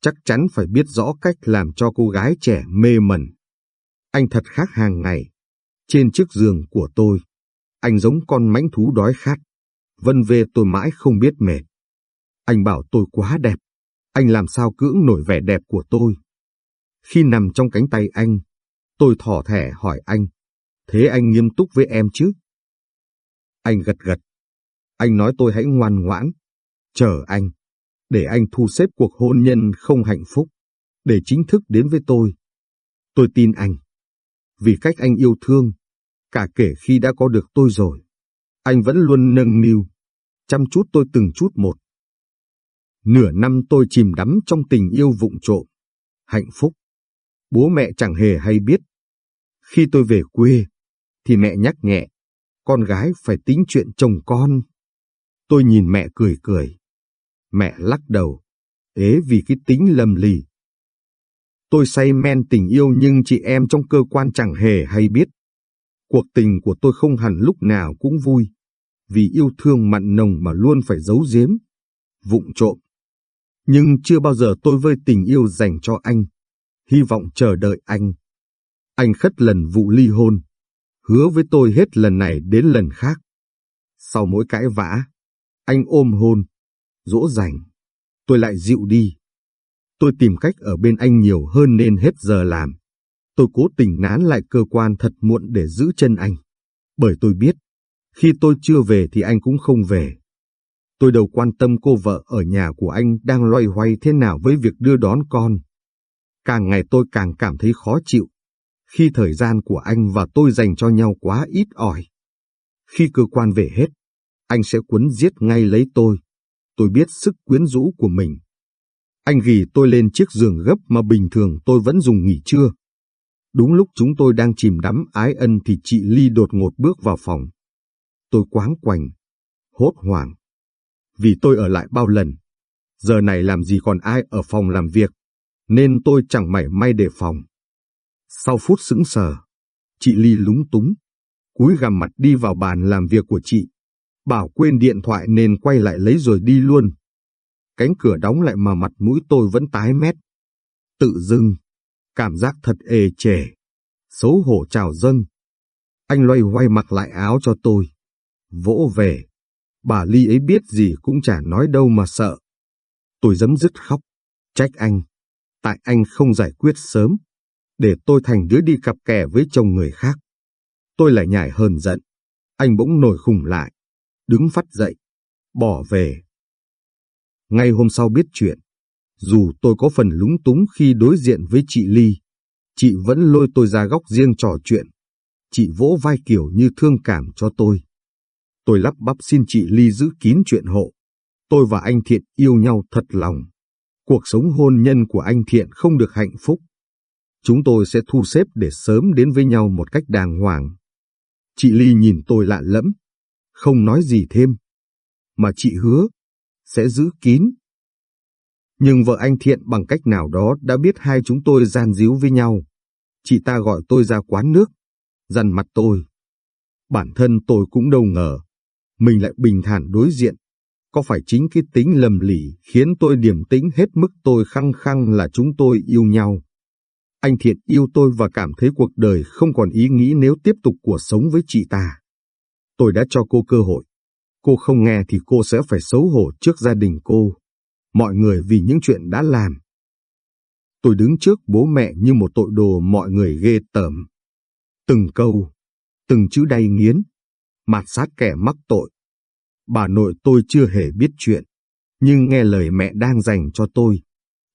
chắc chắn phải biết rõ cách làm cho cô gái trẻ mê mẩn. Anh thật khác hàng ngày. Trên chiếc giường của tôi, anh giống con mãnh thú đói khát. Vân về tôi mãi không biết mệt. Anh bảo tôi quá đẹp. Anh làm sao cưỡng nổi vẻ đẹp của tôi. Khi nằm trong cánh tay anh, tôi thỏ thẻ hỏi anh. Thế anh nghiêm túc với em chứ? Anh gật gật. Anh nói tôi hãy ngoan ngoãn. Chờ anh để anh thu xếp cuộc hôn nhân không hạnh phúc, để chính thức đến với tôi. Tôi tin anh, vì cách anh yêu thương, cả kể khi đã có được tôi rồi, anh vẫn luôn nâng niu, chăm chút tôi từng chút một. Nửa năm tôi chìm đắm trong tình yêu vụng trộm, hạnh phúc. Bố mẹ chẳng hề hay biết. Khi tôi về quê, thì mẹ nhắc nhẹ, con gái phải tính chuyện chồng con. Tôi nhìn mẹ cười cười. Mẹ lắc đầu, ế vì cái tính lầm lì. Tôi say men tình yêu nhưng chị em trong cơ quan chẳng hề hay biết. Cuộc tình của tôi không hẳn lúc nào cũng vui, vì yêu thương mặn nồng mà luôn phải giấu giếm, vụng trộm. Nhưng chưa bao giờ tôi vơi tình yêu dành cho anh, hy vọng chờ đợi anh. Anh khất lần vụ ly hôn, hứa với tôi hết lần này đến lần khác. Sau mỗi cãi vã, anh ôm hôn, dỗ dành, tôi lại dịu đi. Tôi tìm cách ở bên anh nhiều hơn nên hết giờ làm. Tôi cố tình nán lại cơ quan thật muộn để giữ chân anh. Bởi tôi biết, khi tôi chưa về thì anh cũng không về. Tôi đâu quan tâm cô vợ ở nhà của anh đang loay hoay thế nào với việc đưa đón con. Càng ngày tôi càng cảm thấy khó chịu, khi thời gian của anh và tôi dành cho nhau quá ít ỏi. Khi cơ quan về hết, anh sẽ quấn giết ngay lấy tôi, tôi biết sức quyến rũ của mình. Anh ghi tôi lên chiếc giường gấp mà bình thường tôi vẫn dùng nghỉ trưa. Đúng lúc chúng tôi đang chìm đắm ái ân thì chị Ly đột ngột bước vào phòng. Tôi quáng quành, hốt hoảng. Vì tôi ở lại bao lần, giờ này làm gì còn ai ở phòng làm việc, nên tôi chẳng mảy may đề phòng. Sau phút sững sờ, chị Ly lúng túng, cúi gằm mặt đi vào bàn làm việc của chị bảo quên điện thoại nên quay lại lấy rồi đi luôn. cánh cửa đóng lại mà mặt mũi tôi vẫn tái mét. Tự dưng, cảm giác thật ê chề, xấu hổ trào dâng. Anh loay hoay mặc lại áo cho tôi. Vỗ về, bà Ly ấy biết gì cũng chả nói đâu mà sợ. Tôi dấm dứt khóc, trách anh, tại anh không giải quyết sớm, để tôi thành đứa đi cặp kè với chồng người khác. Tôi lại nhảy hờn giận, anh bỗng nổi khùng lại, đứng phát dậy, bỏ về. Ngay hôm sau biết chuyện, dù tôi có phần lúng túng khi đối diện với chị Ly, chị vẫn lôi tôi ra góc riêng trò chuyện. Chị vỗ vai kiểu như thương cảm cho tôi. Tôi lắp bắp xin chị Ly giữ kín chuyện hộ. Tôi và anh Thiện yêu nhau thật lòng. Cuộc sống hôn nhân của anh Thiện không được hạnh phúc. Chúng tôi sẽ thu xếp để sớm đến với nhau một cách đàng hoàng. Chị Ly nhìn tôi lạ lẫm, không nói gì thêm. Mà chị hứa, sẽ giữ kín. Nhưng vợ anh Thiện bằng cách nào đó đã biết hai chúng tôi gian díu với nhau. Chị ta gọi tôi ra quán nước, dằn mặt tôi. Bản thân tôi cũng đâu ngờ, mình lại bình thản đối diện. Có phải chính cái tính lầm lì khiến tôi điểm tĩnh hết mức tôi khăng khăng là chúng tôi yêu nhau. Anh Thiện yêu tôi và cảm thấy cuộc đời không còn ý nghĩ nếu tiếp tục cuộc sống với chị ta. Tôi đã cho cô cơ hội. Cô không nghe thì cô sẽ phải xấu hổ trước gia đình cô. Mọi người vì những chuyện đã làm. Tôi đứng trước bố mẹ như một tội đồ mọi người ghê tởm. Từng câu, từng chữ đay nghiến, mạt sát kẻ mắc tội. Bà nội tôi chưa hề biết chuyện, nhưng nghe lời mẹ đang dành cho tôi.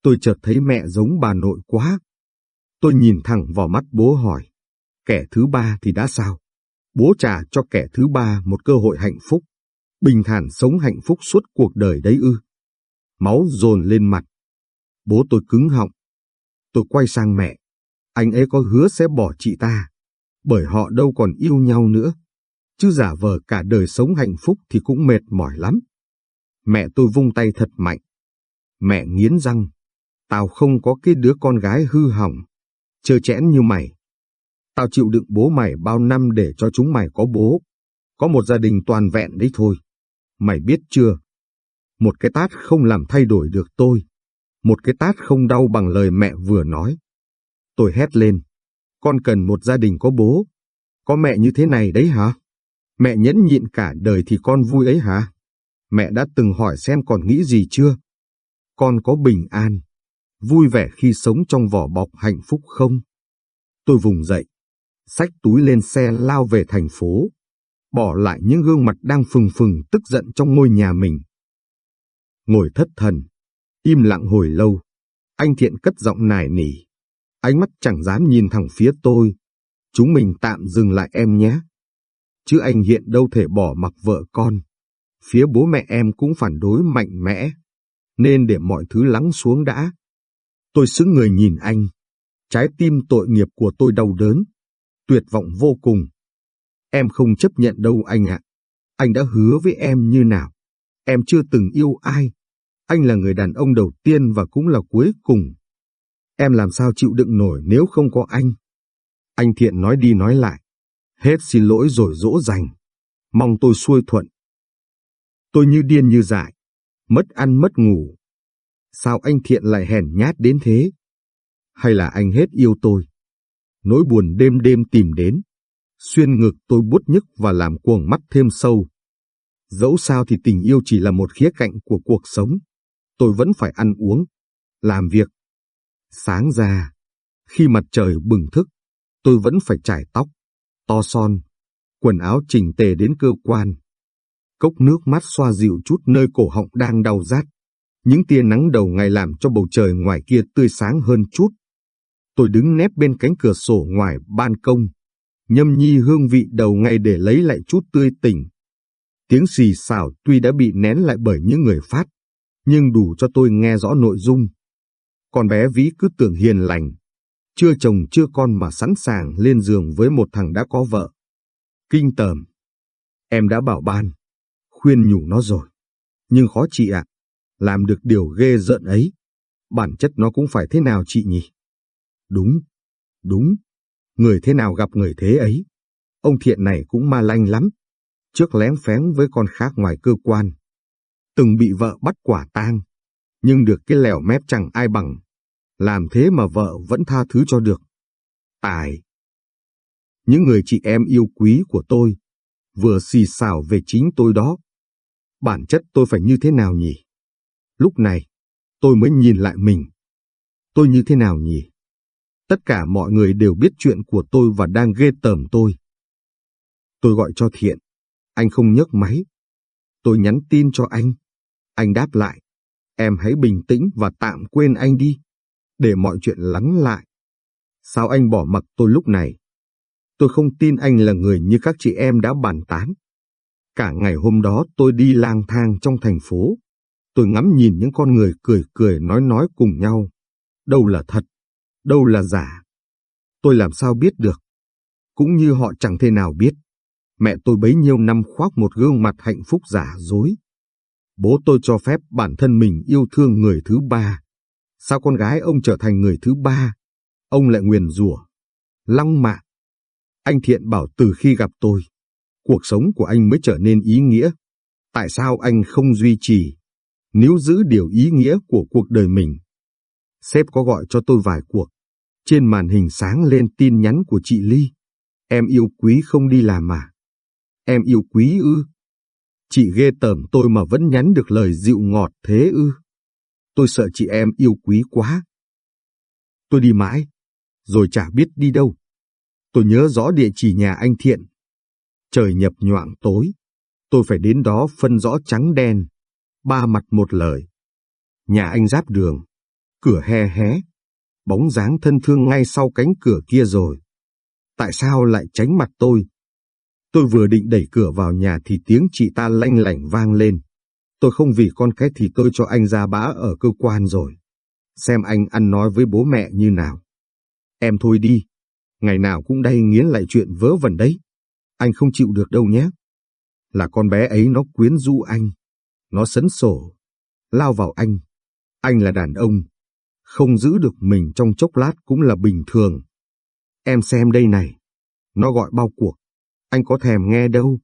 Tôi chợt thấy mẹ giống bà nội quá. Tôi nhìn thẳng vào mắt bố hỏi, kẻ thứ ba thì đã sao? Bố trả cho kẻ thứ ba một cơ hội hạnh phúc, bình thản sống hạnh phúc suốt cuộc đời đấy ư. Máu dồn lên mặt. Bố tôi cứng họng. Tôi quay sang mẹ. Anh ấy có hứa sẽ bỏ chị ta, bởi họ đâu còn yêu nhau nữa. Chứ giả vờ cả đời sống hạnh phúc thì cũng mệt mỏi lắm. Mẹ tôi vung tay thật mạnh. Mẹ nghiến răng. Tao không có cái đứa con gái hư hỏng, chơ chẽn như mày. Tao chịu đựng bố mày bao năm để cho chúng mày có bố. Có một gia đình toàn vẹn đấy thôi. Mày biết chưa? Một cái tát không làm thay đổi được tôi. Một cái tát không đau bằng lời mẹ vừa nói. Tôi hét lên. Con cần một gia đình có bố. Có mẹ như thế này đấy hả? Mẹ nhẫn nhịn cả đời thì con vui ấy hả? Mẹ đã từng hỏi xem còn nghĩ gì chưa? Con có bình an, vui vẻ khi sống trong vỏ bọc hạnh phúc không? Tôi vùng dậy, xách túi lên xe lao về thành phố, bỏ lại những gương mặt đang phừng phừng tức giận trong ngôi nhà mình. Ngồi thất thần, im lặng hồi lâu, anh Thiện cất giọng nài nỉ, ánh mắt chẳng dám nhìn thẳng phía tôi. Chúng mình tạm dừng lại em nhé. Chứ anh Hiện đâu thể bỏ mặc vợ con. Phía bố mẹ em cũng phản đối mạnh mẽ, nên để mọi thứ lắng xuống đã. Tôi xứng người nhìn anh, trái tim tội nghiệp của tôi đau đớn, tuyệt vọng vô cùng. Em không chấp nhận đâu anh ạ. Anh đã hứa với em như nào. Em chưa từng yêu ai. Anh là người đàn ông đầu tiên và cũng là cuối cùng. Em làm sao chịu đựng nổi nếu không có anh? Anh Thiện nói đi nói lại. Hết xin lỗi rồi dỗ dành. Mong tôi xuôi thuận. Tôi như điên như dại. Mất ăn mất ngủ. Sao anh Thiện lại hèn nhát đến thế? Hay là anh hết yêu tôi? Nỗi buồn đêm đêm tìm đến. Xuyên ngực tôi bút nhức và làm cuồng mắt thêm sâu. Dẫu sao thì tình yêu chỉ là một khía cạnh của cuộc sống. Tôi vẫn phải ăn uống, làm việc. Sáng ra, khi mặt trời bừng thức, tôi vẫn phải trải tóc, to son, quần áo chỉnh tề đến cơ quan. Cốc nước mát xoa dịu chút nơi cổ họng đang đau rát. Những tia nắng đầu ngày làm cho bầu trời ngoài kia tươi sáng hơn chút. Tôi đứng nép bên cánh cửa sổ ngoài ban công, nhâm nhi hương vị đầu ngày để lấy lại chút tươi tỉnh. Tiếng xì xào tuy đã bị nén lại bởi những người phát, nhưng đủ cho tôi nghe rõ nội dung. Con bé ví cứ tưởng hiền lành, chưa chồng chưa con mà sẵn sàng lên giường với một thằng đã có vợ. Kinh tởm. Em đã bảo ban, khuyên nhủ nó rồi. Nhưng khó chị ạ, làm được điều ghê rợn ấy. Bản chất nó cũng phải thế nào chị nhỉ? Đúng, đúng, người thế nào gặp người thế ấy. Ông thiện này cũng ma lanh lắm, trước lén phén với con khác ngoài cơ quan. Từng bị vợ bắt quả tang, Nhưng được cái lèo mép chẳng ai bằng. Làm thế mà vợ vẫn tha thứ cho được. Tài. Những người chị em yêu quý của tôi, vừa xì xào về chính tôi đó. Bản chất tôi phải như thế nào nhỉ? Lúc này, tôi mới nhìn lại mình. Tôi như thế nào nhỉ? Tất cả mọi người đều biết chuyện của tôi và đang ghê tởm tôi. Tôi gọi cho Thiện. Anh không nhấc máy. Tôi nhắn tin cho anh. Anh đáp lại. Em hãy bình tĩnh và tạm quên anh đi. Để mọi chuyện lắng lại. Sao anh bỏ mặc tôi lúc này? Tôi không tin anh là người như các chị em đã bàn tán. Cả ngày hôm đó tôi đi lang thang trong thành phố. Tôi ngắm nhìn những con người cười cười nói nói cùng nhau. Đâu là thật, đâu là giả. Tôi làm sao biết được. Cũng như họ chẳng thể nào biết. Mẹ tôi bấy nhiêu năm khoác một gương mặt hạnh phúc giả dối. Bố tôi cho phép bản thân mình yêu thương người thứ ba. Sao con gái ông trở thành người thứ ba? Ông lại nguyền rủa, lăng mạ. Anh Thiện bảo từ khi gặp tôi, cuộc sống của anh mới trở nên ý nghĩa. Tại sao anh không duy trì, níu giữ điều ý nghĩa của cuộc đời mình? Sếp có gọi cho tôi vài cuộc. Trên màn hình sáng lên tin nhắn của chị Ly. Em yêu quý không đi làm mà. Em yêu quý ư. Chị ghê tởm tôi mà vẫn nhắn được lời dịu ngọt thế ư. Tôi sợ chị em yêu quý quá. Tôi đi mãi, rồi chả biết đi đâu. Tôi nhớ rõ địa chỉ nhà anh Thiện. Trời nhập nhoạng tối, tôi phải đến đó phân rõ trắng đen, ba mặt một lời. Nhà anh giáp đường, cửa he hé, bóng dáng thân thương ngay sau cánh cửa kia rồi. Tại sao lại tránh mặt tôi? Tôi vừa định đẩy cửa vào nhà thì tiếng chị ta lanh lảnh vang lên. Tôi không vì con cái thì tôi cho anh ra bã ở cơ quan rồi. Xem anh ăn nói với bố mẹ như nào. Em thôi đi, ngày nào cũng đây nghiến lại chuyện vớ vẩn đấy. Anh không chịu được đâu nhé. Là con bé ấy nó quyến rũ anh. Nó sấn sổ, lao vào anh. Anh là đàn ông. Không giữ được mình trong chốc lát cũng là bình thường. Em xem đây này. Nó gọi bao cuộc. Anh có thèm nghe đâu.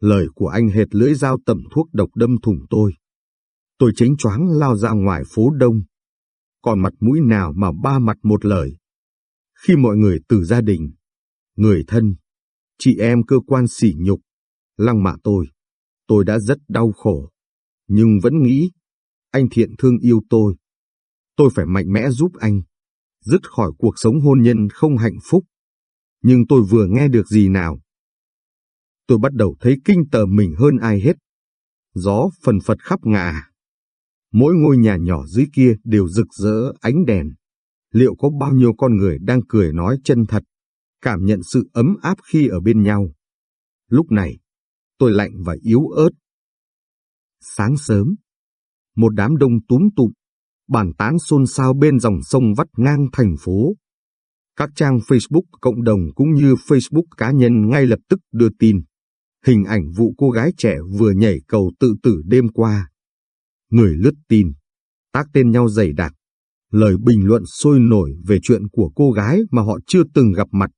Lời của anh hệt lưỡi dao tẩm thuốc độc đâm thủng tôi. Tôi chính choáng lao ra ngoài phố đông. Còn mặt mũi nào mà ba mặt một lời. Khi mọi người từ gia đình, người thân, chị em cơ quan sỉ nhục, lăng mạ tôi, tôi đã rất đau khổ. Nhưng vẫn nghĩ, anh thiện thương yêu tôi. Tôi phải mạnh mẽ giúp anh, dứt khỏi cuộc sống hôn nhân không hạnh phúc. Nhưng tôi vừa nghe được gì nào. Tôi bắt đầu thấy kinh tởm mình hơn ai hết. Gió phần phật khắp ngả. Mỗi ngôi nhà nhỏ dưới kia đều rực rỡ ánh đèn liệu có bao nhiêu con người đang cười nói chân thật, cảm nhận sự ấm áp khi ở bên nhau. Lúc này, tôi lạnh và yếu ớt. Sáng sớm, một đám đông túm tụm, bàn tán xôn xao bên dòng sông vắt ngang thành phố. Các trang Facebook cộng đồng cũng như Facebook cá nhân ngay lập tức đưa tin. Hình ảnh vụ cô gái trẻ vừa nhảy cầu tự tử đêm qua. Người lướt tin, tác tên nhau dày đặc, lời bình luận sôi nổi về chuyện của cô gái mà họ chưa từng gặp mặt,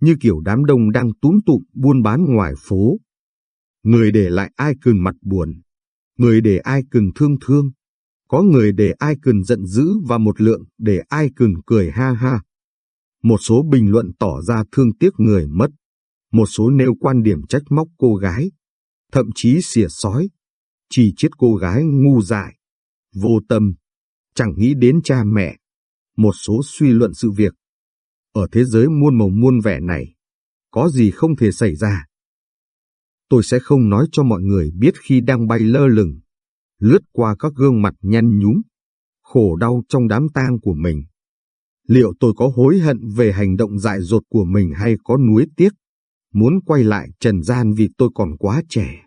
như kiểu đám đông đang túm tụm buôn bán ngoài phố. Người để lại ai cần mặt buồn, người để ai cần thương thương, có người để ai cần giận dữ và một lượng để ai cần cười ha ha. Một số bình luận tỏ ra thương tiếc người mất, một số nêu quan điểm trách móc cô gái, thậm chí xỉa sói, chỉ chết cô gái ngu dại, vô tâm, chẳng nghĩ đến cha mẹ, một số suy luận sự việc. Ở thế giới muôn màu muôn vẻ này, có gì không thể xảy ra. Tôi sẽ không nói cho mọi người biết khi đang bay lơ lửng, lướt qua các gương mặt nhăn nhúm, khổ đau trong đám tang của mình. Liệu tôi có hối hận về hành động dại dột của mình hay có nuối tiếc, muốn quay lại trần gian vì tôi còn quá trẻ.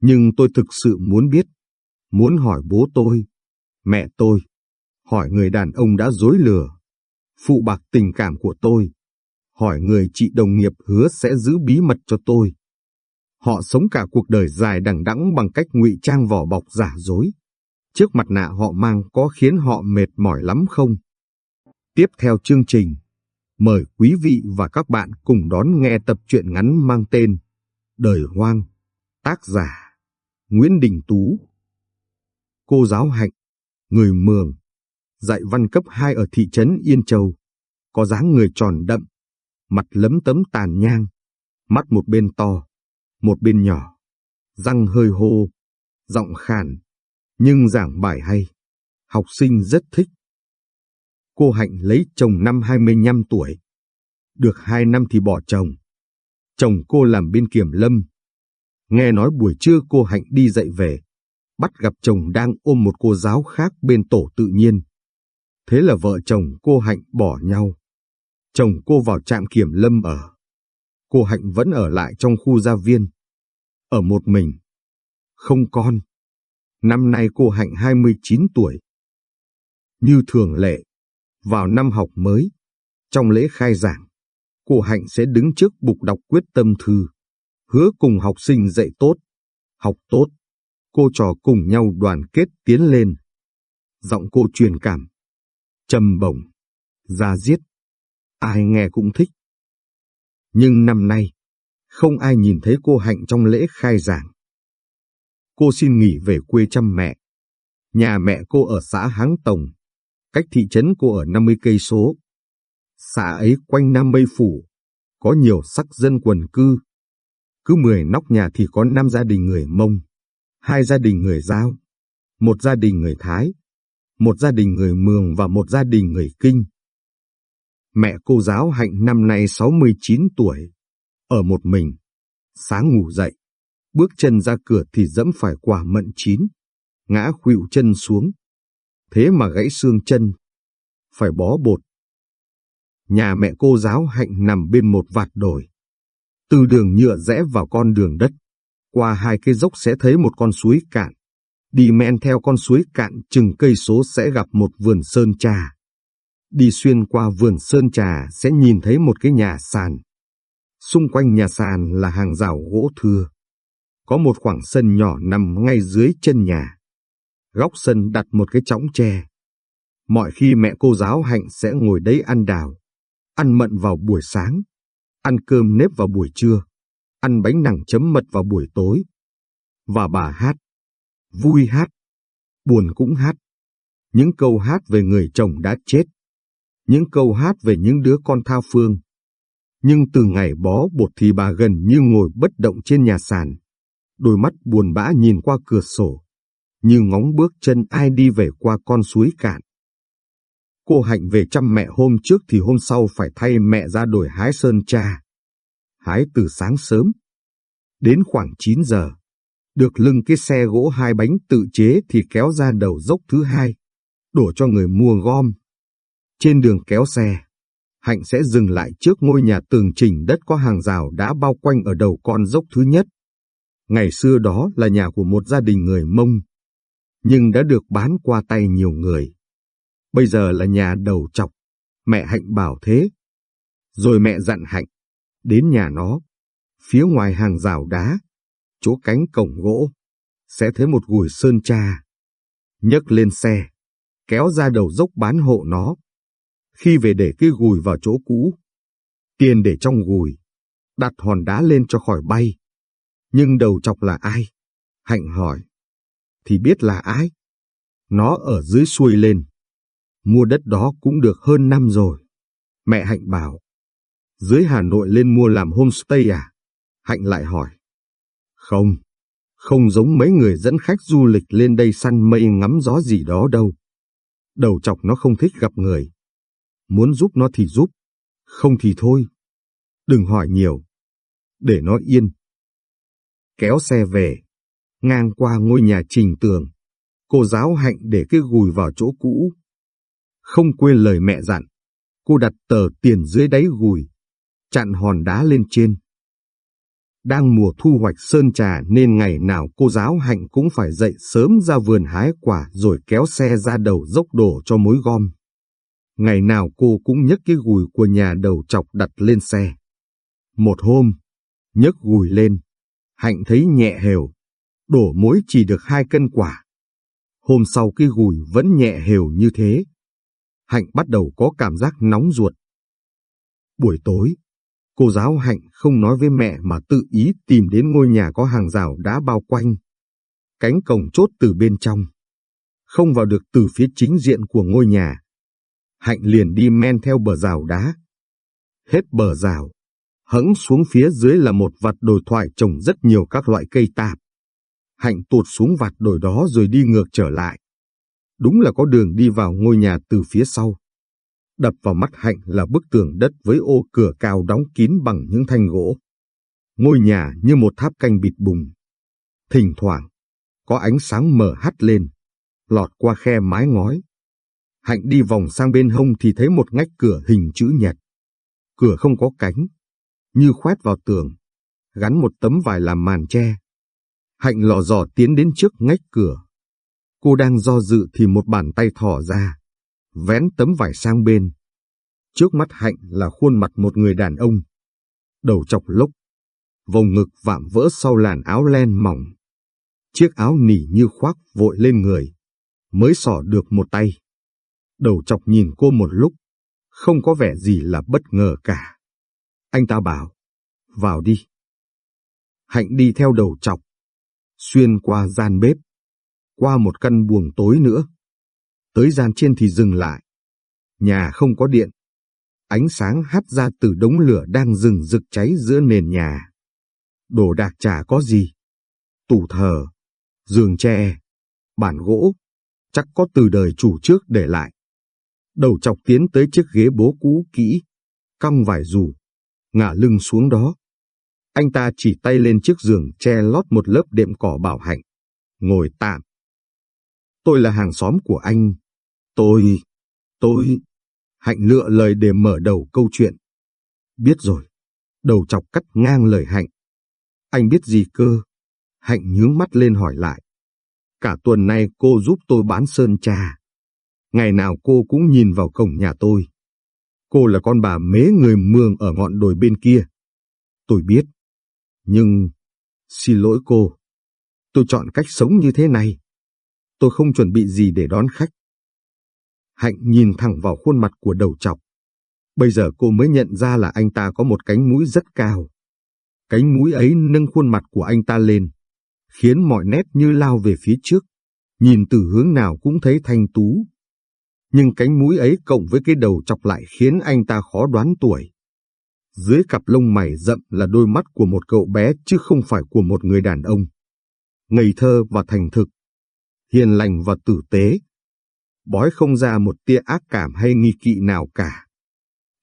Nhưng tôi thực sự muốn biết, muốn hỏi bố tôi, mẹ tôi, hỏi người đàn ông đã dối lừa, phụ bạc tình cảm của tôi, hỏi người chị đồng nghiệp hứa sẽ giữ bí mật cho tôi. Họ sống cả cuộc đời dài đằng đẵng bằng cách ngụy trang vỏ bọc giả dối. Trước mặt nạ họ mang có khiến họ mệt mỏi lắm không? Tiếp theo chương trình, mời quý vị và các bạn cùng đón nghe tập truyện ngắn mang tên Đời Hoang, tác giả Nguyễn Đình Tú Cô giáo Hạnh, người Mường, dạy văn cấp 2 ở thị trấn Yên Châu, có dáng người tròn đậm, mặt lấm tấm tàn nhang, mắt một bên to, một bên nhỏ, răng hơi hô, giọng khàn, nhưng giảng bài hay, học sinh rất thích. Cô Hạnh lấy chồng năm 25 tuổi, được hai năm thì bỏ chồng. Chồng cô làm bên kiểm lâm. Nghe nói buổi trưa cô Hạnh đi dạy về, bắt gặp chồng đang ôm một cô giáo khác bên tổ tự nhiên. Thế là vợ chồng cô Hạnh bỏ nhau. Chồng cô vào trạm kiểm lâm ở. Cô Hạnh vẫn ở lại trong khu gia viên. Ở một mình. Không con. Năm nay cô Hạnh 29 tuổi. Như thường lệ, vào năm học mới, trong lễ khai giảng, cô Hạnh sẽ đứng trước bục đọc quyết tâm thư, hứa cùng học sinh dạy tốt, học tốt, cô trò cùng nhau đoàn kết tiến lên. Giọng cô truyền cảm, trầm bổng, ra giết, ai nghe cũng thích. Nhưng năm nay, không ai nhìn thấy cô Hạnh trong lễ khai giảng. Cô xin nghỉ về quê chăm mẹ. Nhà mẹ cô ở xã Háng Tổng, cách thị trấn cô ở 50 cây số. Xã ấy quanh Nam Mây Phủ, có nhiều sắc dân quần cư. Cứ 10 nóc nhà thì có 5 gia đình người Mông, hai gia đình người Giao, một gia đình người Thái, một gia đình người Mường và một gia đình người Kinh. Mẹ cô giáo Hạnh năm nay 69 tuổi, ở một mình, sáng ngủ dậy, bước chân ra cửa thì dẫm phải quả mận chín, ngã khuỵu chân xuống, thế mà gãy xương chân, phải bó bột. Nhà mẹ cô giáo Hạnh nằm bên một vạt đồi, từ đường nhựa rẽ vào con đường đất, qua hai cây dốc sẽ thấy một con suối cạn. Đi men theo con suối cạn chừng cây số sẽ gặp một vườn sơn trà. Đi xuyên qua vườn sơn trà sẽ nhìn thấy một cái nhà sàn. Xung quanh nhà sàn là hàng rào gỗ thưa. Có một khoảng sân nhỏ nằm ngay dưới chân nhà. Góc sân đặt một cái chõng tre. Mọi khi mẹ cô giáo Hạnh sẽ ngồi đấy ăn đào, ăn mận vào buổi sáng, ăn cơm nếp vào buổi trưa, ăn bánh nặng chấm mật vào buổi tối. Và bà hát, vui hát, buồn cũng hát. Những câu hát về người chồng đã chết, những câu hát về những đứa con tha phương. Nhưng từ ngày bó bột thì bà gần như ngồi bất động trên nhà sàn, đôi mắt buồn bã nhìn qua cửa sổ, như ngóng bước chân ai đi về qua con suối cạn. Cô Hạnh về chăm mẹ hôm trước thì hôm sau phải thay mẹ ra đồi hái sơn cha. Hái từ sáng sớm. Đến khoảng 9 giờ, được lưng cái xe gỗ hai bánh tự chế thì kéo ra đầu dốc thứ hai, đổ cho người mua gom. Trên đường kéo xe, Hạnh sẽ dừng lại trước ngôi nhà tường trình đất có hàng rào đã bao quanh ở đầu con dốc thứ nhất. Ngày xưa đó là nhà của một gia đình người Mông, nhưng đã được bán qua tay nhiều người. Bây giờ là nhà đầu chọc, mẹ Hạnh bảo thế. Rồi mẹ dặn Hạnh, đến nhà nó, phía ngoài hàng rào đá, chỗ cánh cổng gỗ, sẽ thấy một gùi sơn cha. nhấc lên xe, kéo ra đầu dốc bán hộ nó. Khi về để cái gùi vào chỗ cũ, tiền để trong gùi, đặt hòn đá lên cho khỏi bay. Nhưng đầu chọc là ai? Hạnh hỏi. Thì biết là ai? Nó ở dưới xuôi lên. Mua đất đó cũng được hơn năm rồi. Mẹ Hạnh bảo. Dưới Hà Nội lên mua làm homestay à? Hạnh lại hỏi. Không, không giống mấy người dẫn khách du lịch lên đây săn mây ngắm gió gì đó đâu. Đầu chọc nó không thích gặp người. Muốn giúp nó thì giúp, không thì thôi. Đừng hỏi nhiều. Để nó yên. Kéo xe về, ngang qua ngôi nhà trình tường. Cô giáo hạnh để cái gùi vào chỗ cũ. Không quên lời mẹ dặn, cô đặt tờ tiền dưới đáy gùi, chặn hòn đá lên trên. Đang mùa thu hoạch sơn trà nên ngày nào cô giáo hạnh cũng phải dậy sớm ra vườn hái quả rồi kéo xe ra đầu dốc đổ cho mối gom. Ngày nào cô cũng nhấc cái gùi của nhà đầu chọc đặt lên xe. Một hôm, nhấc gùi lên, hạnh thấy nhẹ hều, đổ mối chỉ được hai cân quả. Hôm sau cái gùi vẫn nhẹ hều như thế. Hạnh bắt đầu có cảm giác nóng ruột. Buổi tối, Cô giáo Hạnh không nói với mẹ mà tự ý tìm đến ngôi nhà có hàng rào đá bao quanh. Cánh cổng chốt từ bên trong. không vào được từ phía chính diện của ngôi nhà. Hạnh liền đi men theo bờ rào đá. Hết bờ rào, hẫng xuống phía dưới là một vạt đồi thoại trồng rất nhiều các loại cây tạp. Hạnh tụt xuống vạt đồi đó rồi đi ngược trở lại. Đúng là có đường đi vào ngôi nhà từ phía sau. Đập vào mắt Hạnh là bức tường đất với ô cửa cao đóng kín bằng những thanh gỗ. Ngôi nhà như một tháp canh bịt bùng. Thỉnh thoảng, có ánh sáng mở hắt lên, lọt qua khe mái ngói. Hạnh đi vòng sang bên hông thì thấy một ngách cửa hình chữ nhật. Cửa không có cánh, như khoét vào tường, gắn một tấm vải làm màn che. Hạnh lò dò tiến đến trước ngách cửa. Cô đang do dự thì một bàn tay thỏ ra, vén tấm vải sang bên. Trước mắt Hạnh là khuôn mặt một người đàn ông. Đầu chọc lốc, vòng ngực vạm vỡ sau làn áo len mỏng. Chiếc áo nỉ như khoác vội lên người, mới xỏ được một tay. Đầu chọc nhìn cô một lúc, không có vẻ gì là bất ngờ cả. Anh ta bảo, vào đi. Hạnh đi theo đầu chọc, xuyên qua gian bếp, qua một căn buồng tối nữa. Tới gian trên thì dừng lại. Nhà không có điện. Ánh sáng hắt ra từ đống lửa đang rừng rực cháy giữa nền nhà. Đồ đạc chả có gì. Tủ thờ, giường tre, bản gỗ, chắc có từ đời chủ trước để lại. Đầu chọc tiến tới chiếc ghế bố cũ kỹ, cong vải dù, ngả lưng xuống đó. Anh ta chỉ tay lên chiếc giường che lót một lớp đệm cỏ bảo hạnh. Ngồi tạm. Tôi là hàng xóm của anh. Tôi... tôi... Hạnh lựa lời để mở đầu câu chuyện. Biết rồi. Đầu chọc cắt ngang lời Hạnh. Anh biết gì cơ? Hạnh nhướng mắt lên hỏi lại. Cả tuần nay cô giúp tôi bán sơn trà. Ngày nào cô cũng nhìn vào cổng nhà tôi. Cô là con bà mế người mường ở ngọn đồi bên kia. Tôi biết. Nhưng, xin lỗi cô. Tôi chọn cách sống như thế này. Tôi không chuẩn bị gì để đón khách. Hạnh nhìn thẳng vào khuôn mặt của đầu chọc. Bây giờ cô mới nhận ra là anh ta có một cánh mũi rất cao. Cánh mũi ấy nâng khuôn mặt của anh ta lên, khiến mọi nét như lao về phía trước. Nhìn từ hướng nào cũng thấy thanh tú. Nhưng cánh mũi ấy cộng với cái đầu chọc lại khiến anh ta khó đoán tuổi. Dưới cặp lông mày rậm là đôi mắt của một cậu bé chứ không phải của một người đàn ông. Ngây thơ và thành thực, hiền lành và tử tế. Bói không ra một tia ác cảm hay nghi kỵ nào cả.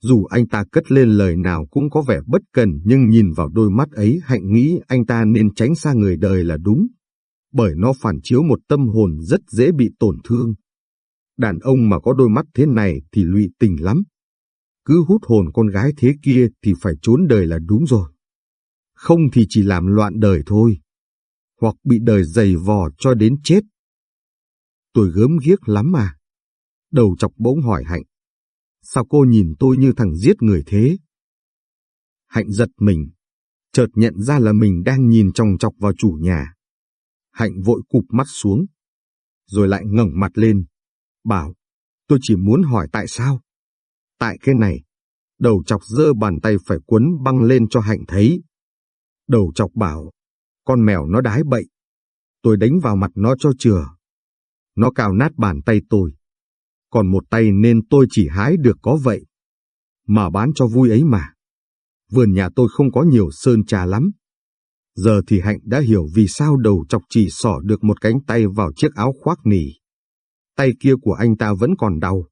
Dù anh ta cất lên lời nào cũng có vẻ bất cần nhưng nhìn vào đôi mắt ấy hạnh nghĩ anh ta nên tránh xa người đời là đúng. Bởi nó phản chiếu một tâm hồn rất dễ bị tổn thương. Đàn ông mà có đôi mắt thế này thì lụy tình lắm. Cứ hút hồn con gái thế kia thì phải trốn đời là đúng rồi. Không thì chỉ làm loạn đời thôi. Hoặc bị đời dày vò cho đến chết. Tôi gớm ghiếc lắm mà. Đầu chọc bỗng hỏi Hạnh. Sao cô nhìn tôi như thằng giết người thế? Hạnh giật mình, chợt nhận ra là mình đang nhìn chòng chọc vào chủ nhà. Hạnh vội cụp mắt xuống, rồi lại ngẩng mặt lên, bảo, tôi chỉ muốn hỏi tại sao. Tại cái này, đầu chọc dơ bàn tay phải quấn băng lên cho Hạnh thấy. Đầu chọc bảo, con mèo nó đái bậy. Tôi đánh vào mặt nó cho chừa. Nó cào nát bàn tay tôi. Còn một tay nên tôi chỉ hái được có vậy. Mà bán cho vui ấy mà. Vườn nhà tôi không có nhiều sơn trà lắm. Giờ thì Hạnh đã hiểu vì sao đầu chọc chỉ sỏ được một cánh tay vào chiếc áo khoác nỉ. Tay kia của anh ta vẫn còn đau.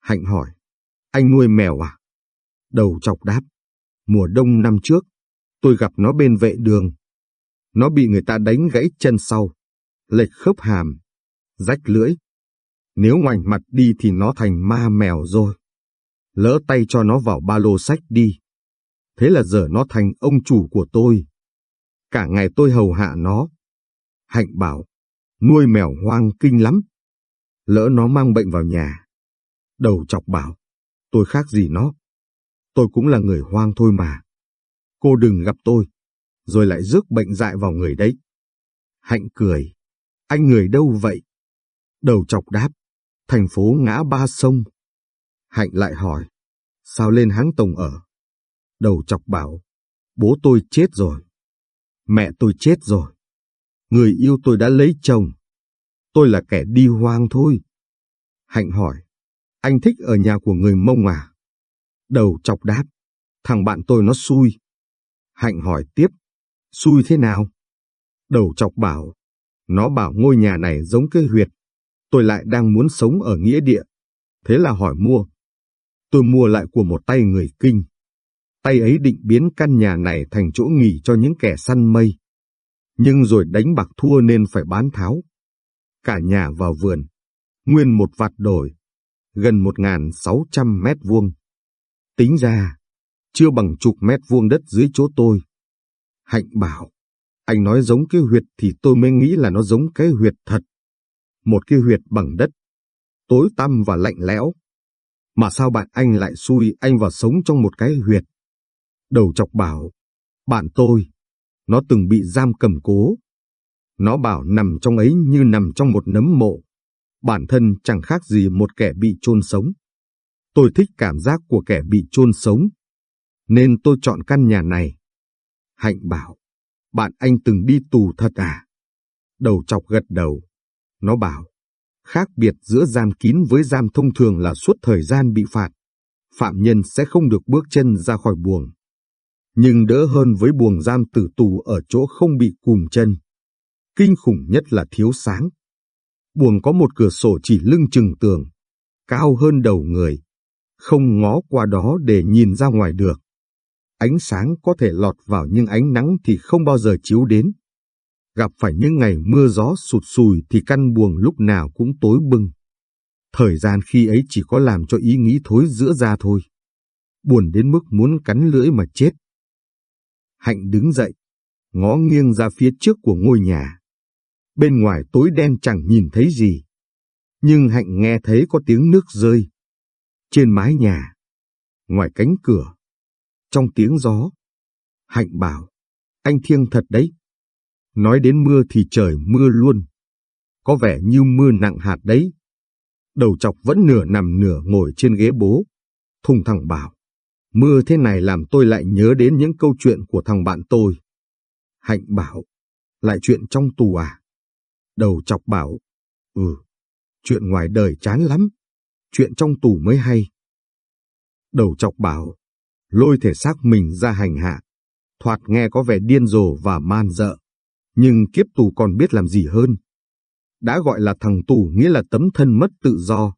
Hạnh hỏi, anh nuôi mèo à? Đầu chọc đáp, mùa đông năm trước, tôi gặp nó bên vệ đường. Nó bị người ta đánh gãy chân sau, lệch khớp hàm, rách lưỡi. Nếu ngoảnh mặt đi thì nó thành ma mèo rồi. Lỡ tay cho nó vào ba lô sách đi. Thế là giờ nó thành ông chủ của tôi. Cả ngày tôi hầu hạ nó. Hạnh bảo, nuôi mèo hoang kinh lắm. Lỡ nó mang bệnh vào nhà. Đầu chọc bảo, tôi khác gì nó. Tôi cũng là người hoang thôi mà. Cô đừng gặp tôi, rồi lại rước bệnh dại vào người đấy. Hạnh cười, anh người đâu vậy? Đầu chọc đáp, thành phố ngã ba sông. Hạnh lại hỏi, sao lên háng tổng ở? Đầu chọc bảo, bố tôi chết rồi. Mẹ tôi chết rồi. Người yêu tôi đã lấy chồng. Tôi là kẻ đi hoang thôi. Hạnh hỏi, anh thích ở nhà của người Mông à? Đầu chọc đáp, thằng bạn tôi nó xui. Hạnh hỏi tiếp, xui thế nào? Đầu chọc bảo, nó bảo ngôi nhà này giống cái huyệt. Tôi lại đang muốn sống ở nghĩa địa. Thế là hỏi mua. Tôi mua lại của một tay người kinh. Tay ấy định biến căn nhà này thành chỗ nghỉ cho những kẻ săn mây. Nhưng rồi đánh bạc thua nên phải bán tháo. Cả nhà vào vườn. Nguyên một vạt đồi. Gần 1.600 mét vuông. Tính ra, chưa bằng chục mét vuông đất dưới chỗ tôi. Hạnh bảo, anh nói giống cái huyệt thì tôi mới nghĩ là nó giống cái huyệt thật. Một cái huyệt bằng đất, tối tăm và lạnh lẽo. Mà sao bạn anh lại xui anh vào sống trong một cái huyệt? Đầu chọc bảo, bạn tôi, nó từng bị giam cầm cố. Nó bảo nằm trong ấy như nằm trong một nấm mộ. Bản thân chẳng khác gì một kẻ bị chôn sống. Tôi thích cảm giác của kẻ bị chôn sống. Nên tôi chọn căn nhà này. Hạnh bảo, bạn anh từng đi tù thật à? Đầu chọc gật đầu. Nó bảo, khác biệt giữa giam kín với giam thông thường là suốt thời gian bị phạt. Phạm nhân sẽ không được bước chân ra khỏi buồng. Nhưng đỡ hơn với buồng giam tử tù ở chỗ không bị cùm chân. Kinh khủng nhất là thiếu sáng. Buồng có một cửa sổ chỉ lưng chừng tường, cao hơn đầu người, không ngó qua đó để nhìn ra ngoài được. Ánh sáng có thể lọt vào nhưng ánh nắng thì không bao giờ chiếu đến. Gặp phải những ngày mưa gió sụt sùi thì căn buồng lúc nào cũng tối bưng. Thời gian khi ấy chỉ có làm cho ý nghĩ thối giữa ra thôi. Buồn đến mức muốn cắn lưỡi mà chết. Hạnh đứng dậy, ngó nghiêng ra phía trước của ngôi nhà. Bên ngoài tối đen chẳng nhìn thấy gì. Nhưng Hạnh nghe thấy có tiếng nước rơi. Trên mái nhà, ngoài cánh cửa, trong tiếng gió. Hạnh bảo, anh thiêng thật đấy. Nói đến mưa thì trời mưa luôn. Có vẻ như mưa nặng hạt đấy. Đầu chọc vẫn nửa nằm nửa ngồi trên ghế bố. Thùng thẳng bảo, mưa thế này làm tôi lại nhớ đến những câu chuyện của thằng bạn tôi. Hạnh bảo, lại chuyện trong tù à? Đầu chọc bảo, ừ, chuyện ngoài đời chán lắm, chuyện trong tù mới hay. Đầu chọc bảo, lôi thể xác mình ra hành hạ. Thoạt nghe có vẻ điên rồ và man dợ, nhưng kiếp tù còn biết làm gì hơn. Đã gọi là thằng tù nghĩa là tấm thân mất tự do,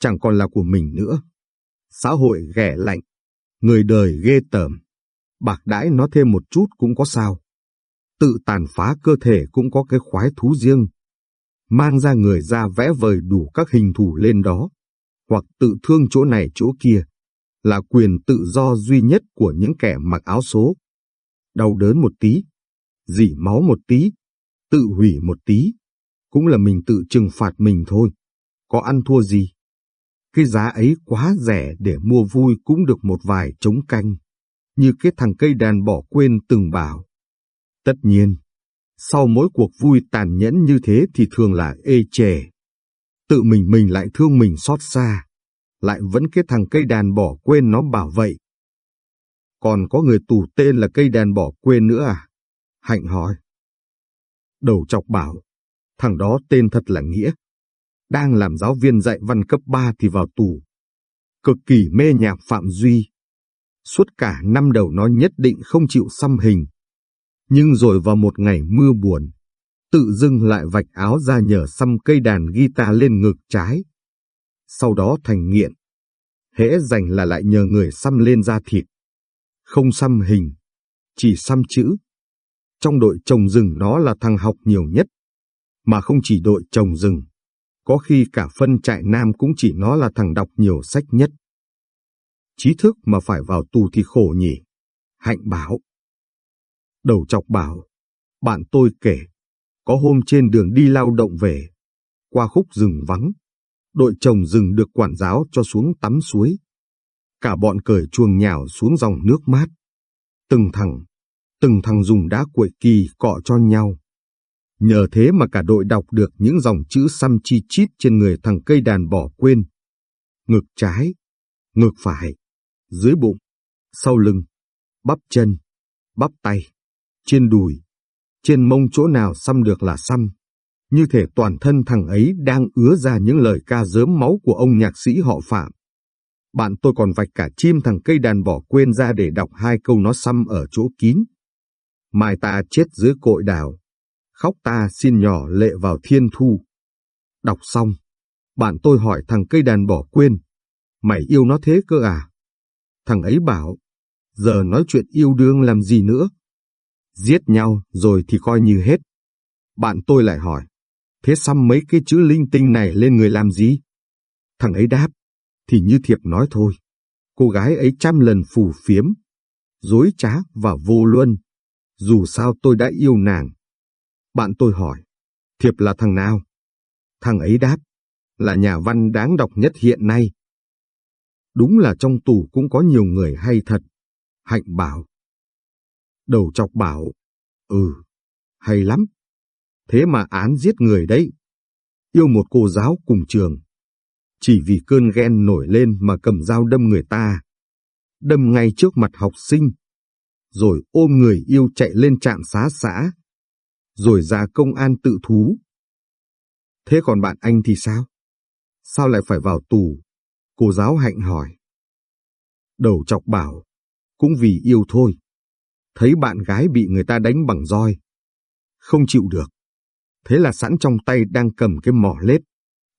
chẳng còn là của mình nữa. Xã hội ghẻ lạnh, người đời ghê tởm, bạc đãi nó thêm một chút cũng có sao. Tự tàn phá cơ thể cũng có cái khoái thú riêng. Mang ra người ra vẽ vời đủ các hình thù lên đó, hoặc tự thương chỗ này chỗ kia là quyền tự do duy nhất của những kẻ mặc áo số. Đau đớn một tí, dỉ máu một tí, tự hủy một tí, cũng là mình tự trừng phạt mình thôi, có ăn thua gì. Cái giá ấy quá rẻ để mua vui cũng được một vài trống canh, như cái thằng cây đàn bỏ quên từng bảo. Tất nhiên, sau mỗi cuộc vui tàn nhẫn như thế thì thường là ê chề. Tự mình mình lại thương mình xót xa lại vẫn cái thằng cây đàn bỏ quên nó bảo vậy. Còn có người tù tên là cây đàn bỏ quên nữa à? Hạnh hỏi. Đầu chọc bảo, thằng đó tên thật là Nghĩa. Đang làm giáo viên dạy văn cấp 3 thì vào tù. Cực kỳ mê nhạc Phạm Duy. Suốt cả năm đầu nó nhất định không chịu xăm hình. Nhưng rồi vào một ngày mưa buồn, tự dưng lại vạch áo ra nhờ xăm cây đàn guitar lên ngực trái sau đó thành nghiện. Hễ dành là lại nhờ người xăm lên da thịt. Không xăm hình, chỉ xăm chữ. Trong đội trồng rừng nó là thằng học nhiều nhất. Mà không chỉ đội trồng rừng, có khi cả phân trại nam cũng chỉ nó là thằng đọc nhiều sách nhất. Trí thức mà phải vào tù thì khổ nhỉ. Hạnh bảo. Đầu chọc bảo, bạn tôi kể, có hôm trên đường đi lao động về, qua khúc rừng vắng, đội trồng rừng được quản giáo cho xuống tắm suối. Cả bọn cởi chuồng nhào xuống dòng nước mát. Từng thằng, từng thằng dùng đá quậy kỳ cọ cho nhau. Nhờ thế mà cả đội đọc được những dòng chữ xăm chi chít trên người thằng cây đàn bỏ quên. Ngực trái, ngực phải, dưới bụng, sau lưng, bắp chân, bắp tay, trên đùi, trên mông chỗ nào xăm được là xăm, như thể toàn thân thằng ấy đang ứa ra những lời ca dớm máu của ông nhạc sĩ họ Phạm. Bạn tôi còn vạch cả chim thằng cây đàn bỏ quên ra để đọc hai câu nó xăm ở chỗ kín. Mai ta chết dưới cội đào, khóc ta xin nhỏ lệ vào thiên thu. Đọc xong, bạn tôi hỏi thằng cây đàn bỏ quên, mày yêu nó thế cơ à? Thằng ấy bảo, giờ nói chuyện yêu đương làm gì nữa? Giết nhau rồi thì coi như hết. Bạn tôi lại hỏi, thế xăm mấy cái chữ linh tinh này lên người làm gì? Thằng ấy đáp, thì như thiệp nói thôi. Cô gái ấy trăm lần phù phiếm, dối trá và vô luân. Dù sao tôi đã yêu nàng. Bạn tôi hỏi, thiệp là thằng nào? Thằng ấy đáp, là nhà văn đáng đọc nhất hiện nay. Đúng là trong tù cũng có nhiều người hay thật. Hạnh bảo. Đầu chọc bảo, ừ, hay lắm. Thế mà án giết người đấy. Yêu một cô giáo cùng trường. Chỉ vì cơn ghen nổi lên mà cầm dao đâm người ta. Đâm ngay trước mặt học sinh. Rồi ôm người yêu chạy lên trạm xá xã. Rồi ra công an tự thú. Thế còn bạn anh thì sao? Sao lại phải vào tù? Cô giáo hạnh hỏi. Đầu chọc bảo, cũng vì yêu thôi. Thấy bạn gái bị người ta đánh bằng roi. Không chịu được. Thế là sẵn trong tay đang cầm cái mỏ lết.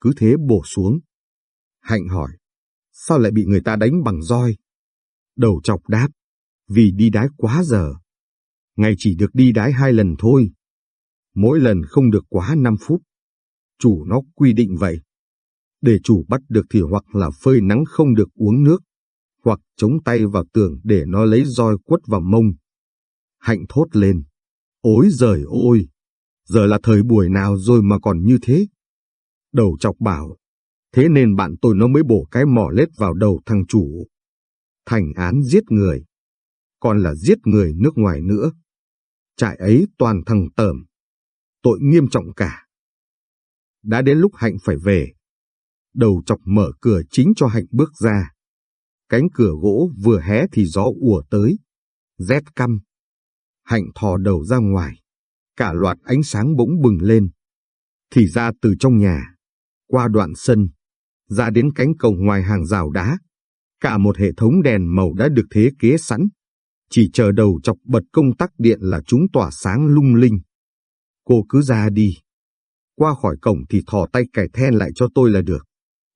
Cứ thế bổ xuống. Hạnh hỏi, sao lại bị người ta đánh bằng roi? Đầu chọc đáp, vì đi đái quá giờ. Ngày chỉ được đi đái hai lần thôi. Mỗi lần không được quá 5 phút. Chủ nó quy định vậy. Để chủ bắt được thì hoặc là phơi nắng không được uống nước, hoặc chống tay vào tường để nó lấy roi quất vào mông. Hạnh thốt lên. Ôi giời ôi! Giờ là thời buổi nào rồi mà còn như thế? Đầu chọc bảo. Thế nên bạn tôi nó mới bổ cái mỏ lết vào đầu thằng chủ. Thành án giết người. Còn là giết người nước ngoài nữa. Trại ấy toàn thằng tởm. Tội nghiêm trọng cả. Đã đến lúc Hạnh phải về. Đầu chọc mở cửa chính cho Hạnh bước ra. Cánh cửa gỗ vừa hé thì gió ùa tới. Rét căm. Hạnh thò đầu ra ngoài. Cả loạt ánh sáng bỗng bừng lên. Thì ra từ trong nhà, qua đoạn sân, ra đến cánh cổng ngoài hàng rào đá. Cả một hệ thống đèn màu đã được thế kế sẵn. Chỉ chờ đầu chọc bật công tắc điện là chúng tỏa sáng lung linh. Cô cứ ra đi. Qua khỏi cổng thì thò tay cài then lại cho tôi là được.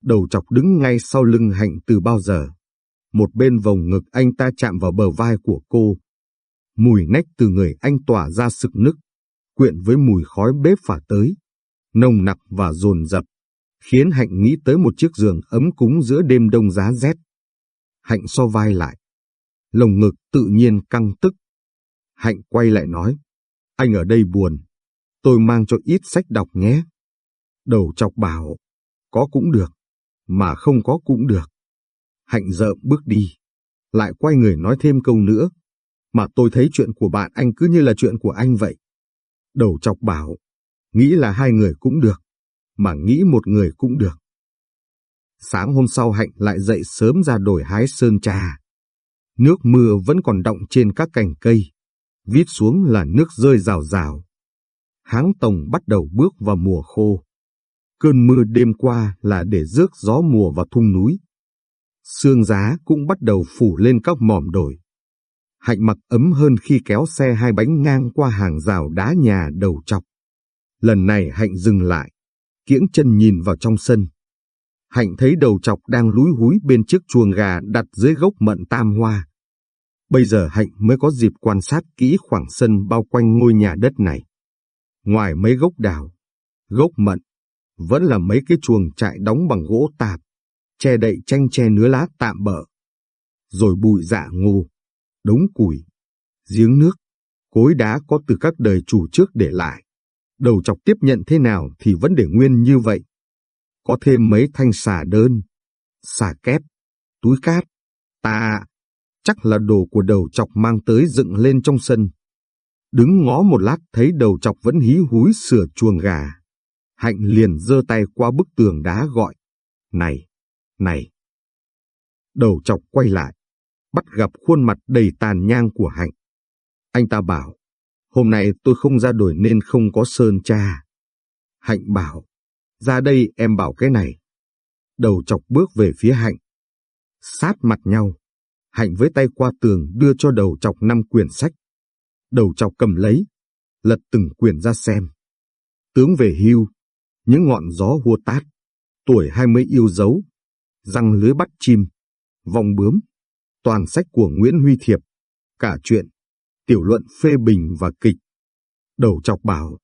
Đầu chọc đứng ngay sau lưng hạnh từ bao giờ. Một bên vòng ngực anh ta chạm vào bờ vai của cô. Mùi nách từ người anh tỏa ra sực nức, quyện với mùi khói bếp phả tới, nồng nặc và dồn dập, khiến Hạnh nghĩ tới một chiếc giường ấm cúng giữa đêm đông giá rét. Hạnh so vai lại, lồng ngực tự nhiên căng tức. Hạnh quay lại nói, anh ở đây buồn, tôi mang cho ít sách đọc nhé. Đầu chọc bảo, có cũng được, mà không có cũng được. Hạnh rợm bước đi, lại quay người nói thêm câu nữa, mà tôi thấy chuyện của bạn anh cứ như là chuyện của anh vậy. Đầu chọc bảo, nghĩ là hai người cũng được, mà nghĩ một người cũng được. Sáng hôm sau Hạnh lại dậy sớm ra đổi hái sơn trà. Nước mưa vẫn còn đọng trên các cành cây, vít xuống là nước rơi rào rào. Háng tòng bắt đầu bước vào mùa khô. Cơn mưa đêm qua là để rước gió mùa vào thung núi. Sương giá cũng bắt đầu phủ lên các mỏm đồi. Hạnh mặc ấm hơn khi kéo xe hai bánh ngang qua hàng rào đá nhà đầu chọc. Lần này Hạnh dừng lại, kiễng chân nhìn vào trong sân. Hạnh thấy đầu chọc đang lúi húi bên chiếc chuồng gà đặt dưới gốc mận tam hoa. Bây giờ Hạnh mới có dịp quan sát kỹ khoảng sân bao quanh ngôi nhà đất này. Ngoài mấy gốc đào, gốc mận, vẫn là mấy cái chuồng trại đóng bằng gỗ tạp, che đậy tranh che nứa lá tạm bỡ. Rồi bụi dạ ngô, đống củi, giếng nước, cối đá có từ các đời chủ trước để lại. Đầu chọc tiếp nhận thế nào thì vẫn để nguyên như vậy. Có thêm mấy thanh xà đơn, xà kép, túi cát, ta chắc là đồ của đầu chọc mang tới dựng lên trong sân. Đứng ngó một lát thấy đầu chọc vẫn hí húi sửa chuồng gà. Hạnh liền giơ tay qua bức tường đá gọi. Này, này. Đầu chọc quay lại, bắt gặp khuôn mặt đầy tàn nhang của Hạnh. Anh ta bảo, hôm nay tôi không ra đổi nên không có sơn cha. Hạnh bảo, ra đây em bảo cái này. Đầu chọc bước về phía Hạnh. Sát mặt nhau, Hạnh với tay qua tường đưa cho đầu chọc năm quyển sách. Đầu chọc cầm lấy, lật từng quyển ra xem. Tướng về hưu, những ngọn gió hua tát, tuổi hai mươi yêu dấu, răng lưới bắt chim, vòng bướm, toàn sách của Nguyễn Huy Thiệp, cả chuyện, tiểu luận phê bình và kịch. Đầu chọc bảo,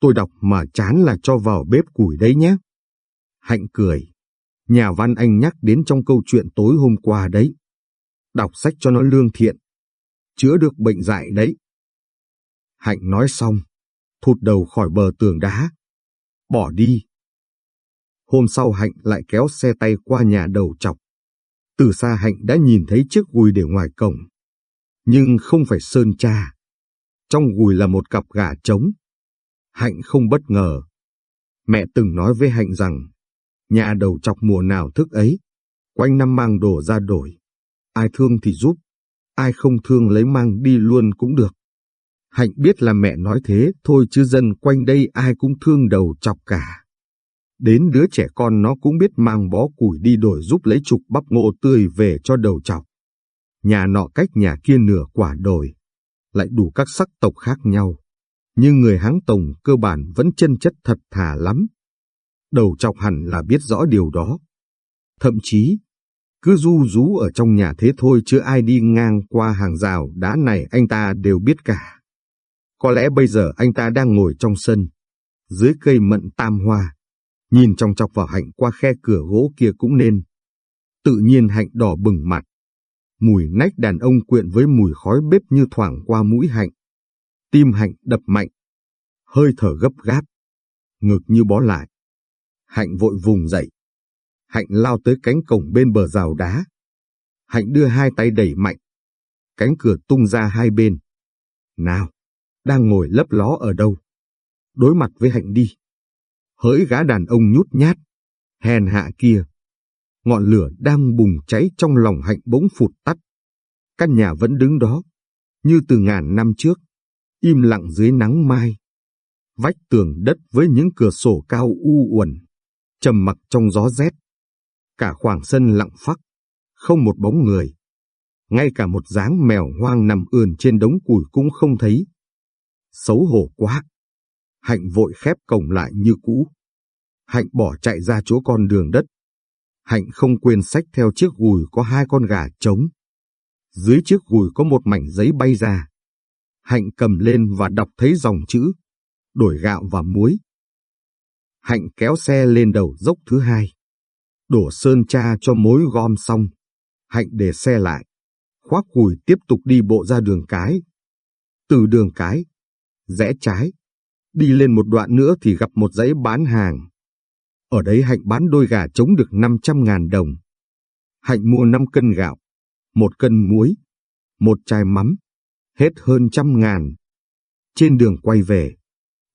tôi đọc mà chán là cho vào bếp củi đấy nhé. Hạnh cười, nhà văn anh nhắc đến trong câu chuyện tối hôm qua đấy. Đọc sách cho nó lương thiện, chữa được bệnh dại đấy. Hạnh nói xong, thụt đầu khỏi bờ tường đá, bỏ đi. Hôm sau Hạnh lại kéo xe tay qua nhà đầu chọc. Từ xa Hạnh đã nhìn thấy chiếc gùi để ngoài cổng. Nhưng không phải sơn cha. Trong gùi là một cặp gà trống. Hạnh không bất ngờ. Mẹ từng nói với Hạnh rằng, nhà đầu chọc mùa nào thức ấy, quanh năm mang đồ ra đổi. Ai thương thì giúp, ai không thương lấy mang đi luôn cũng được. Hạnh biết là mẹ nói thế thôi chứ dân quanh đây ai cũng thương đầu chọc cả. Đến đứa trẻ con nó cũng biết mang bó củi đi đổi giúp lấy chục bắp ngô tươi về cho đầu chọc. Nhà nọ cách nhà kia nửa quả đồi, lại đủ các sắc tộc khác nhau. Nhưng người háng Tổng cơ bản vẫn chân chất thật thà lắm. Đầu chọc hẳn là biết rõ điều đó. Thậm chí, cứ du rú ở trong nhà thế thôi chứ ai đi ngang qua hàng rào đá này anh ta đều biết cả. Có lẽ bây giờ anh ta đang ngồi trong sân, dưới cây mận tam hoa, nhìn trong chọc vào Hạnh qua khe cửa gỗ kia cũng nên. Tự nhiên Hạnh đỏ bừng mặt. Mùi nách đàn ông quyện với mùi khói bếp như thoảng qua mũi Hạnh. Tim Hạnh đập mạnh. Hơi thở gấp gáp. Ngực như bó lại. Hạnh vội vùng dậy. Hạnh lao tới cánh cổng bên bờ rào đá. Hạnh đưa hai tay đẩy mạnh. Cánh cửa tung ra hai bên. Nào, đang ngồi lấp ló ở đâu? Đối mặt với Hạnh đi hỡi gã đàn ông nhút nhát, hèn hạ kia. Ngọn lửa đang bùng cháy trong lòng hạnh bỗng phụt tắt. Căn nhà vẫn đứng đó, như từ ngàn năm trước, im lặng dưới nắng mai. Vách tường đất với những cửa sổ cao u uẩn, trầm mặc trong gió rét. Cả khoảng sân lặng phắc, không một bóng người. Ngay cả một dáng mèo hoang nằm ườn trên đống củi cũng không thấy. Xấu hổ quá. Hạnh vội khép cổng lại như cũ. Hạnh bỏ chạy ra chỗ con đường đất. Hạnh không quên sách theo chiếc gùi có hai con gà trống. Dưới chiếc gùi có một mảnh giấy bay ra. Hạnh cầm lên và đọc thấy dòng chữ, đổi gạo và muối. Hạnh kéo xe lên đầu dốc thứ hai. Đổ sơn cha cho mối gom xong. Hạnh để xe lại. Khoác gùi tiếp tục đi bộ ra đường cái. Từ đường cái, rẽ trái, Đi lên một đoạn nữa thì gặp một dãy bán hàng. Ở đấy Hạnh bán đôi gà trống được 500 ngàn đồng. Hạnh mua 5 cân gạo, một cân muối, một chai mắm, hết hơn trăm ngàn. Trên đường quay về,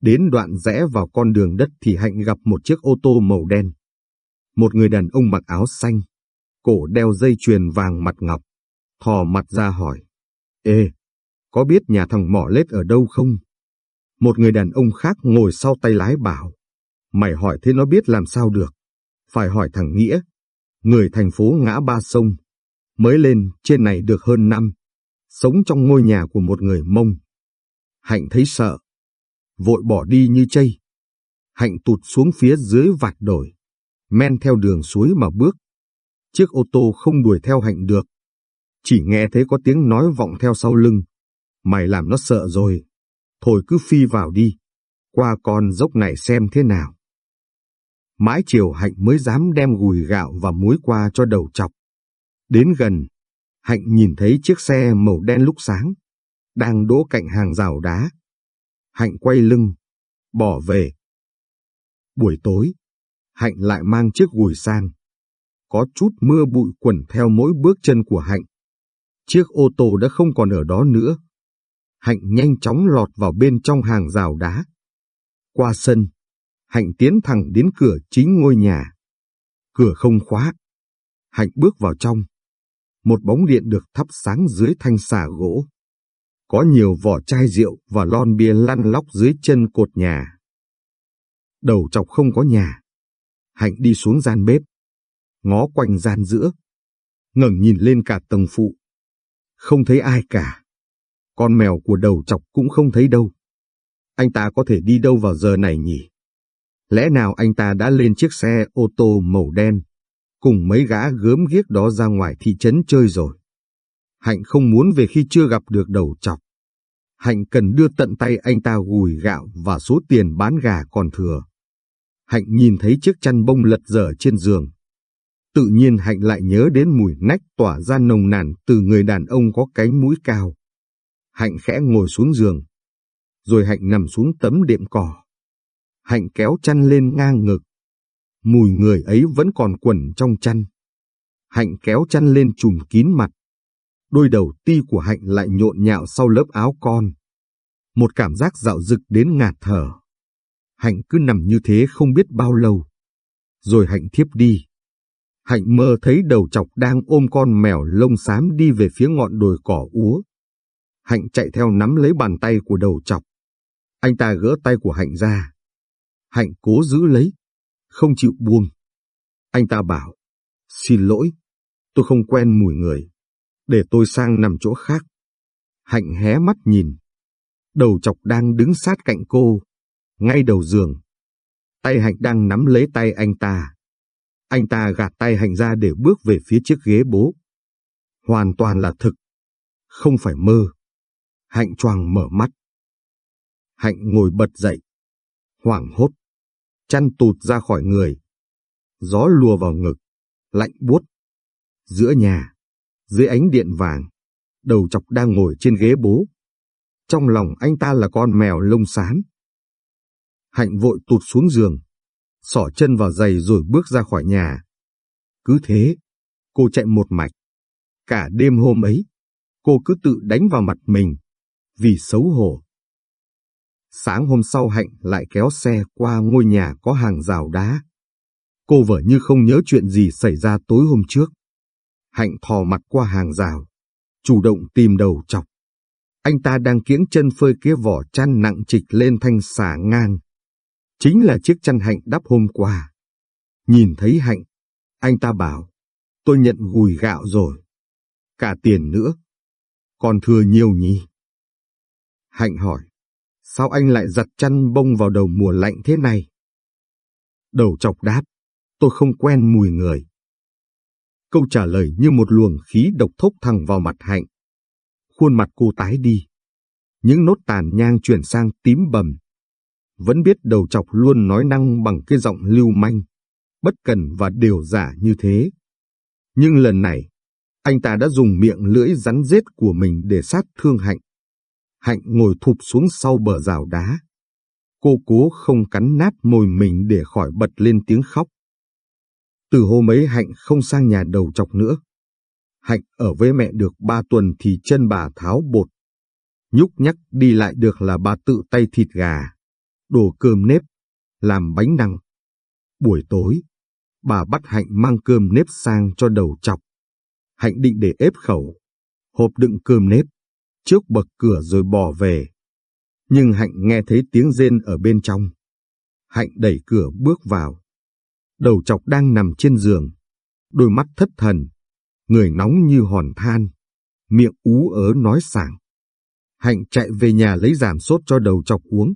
đến đoạn rẽ vào con đường đất thì Hạnh gặp một chiếc ô tô màu đen. Một người đàn ông mặc áo xanh, cổ đeo dây chuyền vàng mặt ngọc, thò mặt ra hỏi. Ê, có biết nhà thằng mỏ lết ở đâu không? Một người đàn ông khác ngồi sau tay lái bảo, mày hỏi thế nó biết làm sao được. Phải hỏi thằng Nghĩa, người thành phố ngã ba sông, mới lên trên này được hơn năm, sống trong ngôi nhà của một người mông. Hạnh thấy sợ, vội bỏ đi như chây. Hạnh tụt xuống phía dưới vạch đồi, men theo đường suối mà bước. Chiếc ô tô không đuổi theo Hạnh được. Chỉ nghe thấy có tiếng nói vọng theo sau lưng. Mày làm nó sợ rồi thôi cứ phi vào đi, qua con dốc này xem thế nào. Mãi chiều Hạnh mới dám đem gùi gạo và muối qua cho đầu chọc. Đến gần, Hạnh nhìn thấy chiếc xe màu đen lúc sáng, đang đỗ cạnh hàng rào đá. Hạnh quay lưng, bỏ về. Buổi tối, Hạnh lại mang chiếc gùi sang. Có chút mưa bụi quẩn theo mỗi bước chân của Hạnh. Chiếc ô tô đã không còn ở đó nữa. Hạnh nhanh chóng lọt vào bên trong hàng rào đá. Qua sân, Hạnh tiến thẳng đến cửa chính ngôi nhà. Cửa không khóa. Hạnh bước vào trong. Một bóng điện được thắp sáng dưới thanh xà gỗ. Có nhiều vỏ chai rượu và lon bia lăn lóc dưới chân cột nhà. Đầu chọc không có nhà. Hạnh đi xuống gian bếp. Ngó quanh gian giữa. ngẩng nhìn lên cả tầng phụ. Không thấy ai cả. Con mèo của đầu chọc cũng không thấy đâu. Anh ta có thể đi đâu vào giờ này nhỉ? Lẽ nào anh ta đã lên chiếc xe ô tô màu đen, cùng mấy gã gớm ghiếc đó ra ngoài thị trấn chơi rồi? Hạnh không muốn về khi chưa gặp được đầu chọc. Hạnh cần đưa tận tay anh ta gùi gạo và số tiền bán gà còn thừa. Hạnh nhìn thấy chiếc chăn bông lật dở trên giường. Tự nhiên Hạnh lại nhớ đến mùi nách tỏa ra nồng nàn từ người đàn ông có cánh mũi cao. Hạnh khẽ ngồi xuống giường. Rồi Hạnh nằm xuống tấm đệm cỏ. Hạnh kéo chăn lên ngang ngực. Mùi người ấy vẫn còn quẩn trong chăn. Hạnh kéo chăn lên trùm kín mặt. Đôi đầu ti của Hạnh lại nhộn nhạo sau lớp áo con. Một cảm giác dạo dực đến ngạt thở. Hạnh cứ nằm như thế không biết bao lâu. Rồi Hạnh thiếp đi. Hạnh mơ thấy đầu chọc đang ôm con mèo lông xám đi về phía ngọn đồi cỏ úa. Hạnh chạy theo nắm lấy bàn tay của đầu chọc. Anh ta gỡ tay của Hạnh ra. Hạnh cố giữ lấy, không chịu buông. Anh ta bảo, xin lỗi, tôi không quen mùi người, để tôi sang nằm chỗ khác. Hạnh hé mắt nhìn. Đầu chọc đang đứng sát cạnh cô, ngay đầu giường. Tay Hạnh đang nắm lấy tay anh ta. Anh ta gạt tay Hạnh ra để bước về phía chiếc ghế bố. Hoàn toàn là thực, không phải mơ. Hạnh choàng mở mắt. Hạnh ngồi bật dậy. Hoảng hốt. Chăn tụt ra khỏi người. Gió lùa vào ngực. Lạnh buốt. Giữa nhà. Dưới ánh điện vàng. Đầu chọc đang ngồi trên ghế bố. Trong lòng anh ta là con mèo lông xám. Hạnh vội tụt xuống giường. Xỏ chân vào giày rồi bước ra khỏi nhà. Cứ thế, cô chạy một mạch. Cả đêm hôm ấy, cô cứ tự đánh vào mặt mình, vì xấu hổ. Sáng hôm sau Hạnh lại kéo xe qua ngôi nhà có hàng rào đá. Cô vợ như không nhớ chuyện gì xảy ra tối hôm trước. Hạnh thò mặt qua hàng rào, chủ động tìm đầu chọc. Anh ta đang kiễng chân phơi kia vỏ chăn nặng trịch lên thanh xả ngang. Chính là chiếc chăn Hạnh đắp hôm qua. Nhìn thấy Hạnh, anh ta bảo, tôi nhận gùi gạo rồi. Cả tiền nữa. Còn thừa nhiều nhỉ? Hạnh hỏi, sao anh lại giặt chăn bông vào đầu mùa lạnh thế này? Đầu chọc đáp, tôi không quen mùi người. Câu trả lời như một luồng khí độc thốc thẳng vào mặt Hạnh. Khuôn mặt cô tái đi. Những nốt tàn nhang chuyển sang tím bầm. Vẫn biết đầu chọc luôn nói năng bằng cái giọng lưu manh, bất cần và đều giả như thế. Nhưng lần này, anh ta đã dùng miệng lưỡi rắn rết của mình để sát thương Hạnh. Hạnh ngồi thụp xuống sau bờ rào đá. Cô cố không cắn nát môi mình để khỏi bật lên tiếng khóc. Từ hôm ấy Hạnh không sang nhà đầu chọc nữa. Hạnh ở với mẹ được ba tuần thì chân bà tháo bột. Nhúc nhắc đi lại được là bà tự tay thịt gà, đổ cơm nếp, làm bánh năng. Buổi tối, bà bắt Hạnh mang cơm nếp sang cho đầu chọc. Hạnh định để ép khẩu, hộp đựng cơm nếp trước bậc cửa rồi bỏ về. Nhưng Hạnh nghe thấy tiếng rên ở bên trong. Hạnh đẩy cửa bước vào. Đầu chọc đang nằm trên giường, đôi mắt thất thần, người nóng như hòn than, miệng ú ớ nói sảng. Hạnh chạy về nhà lấy giảm sốt cho đầu chọc uống.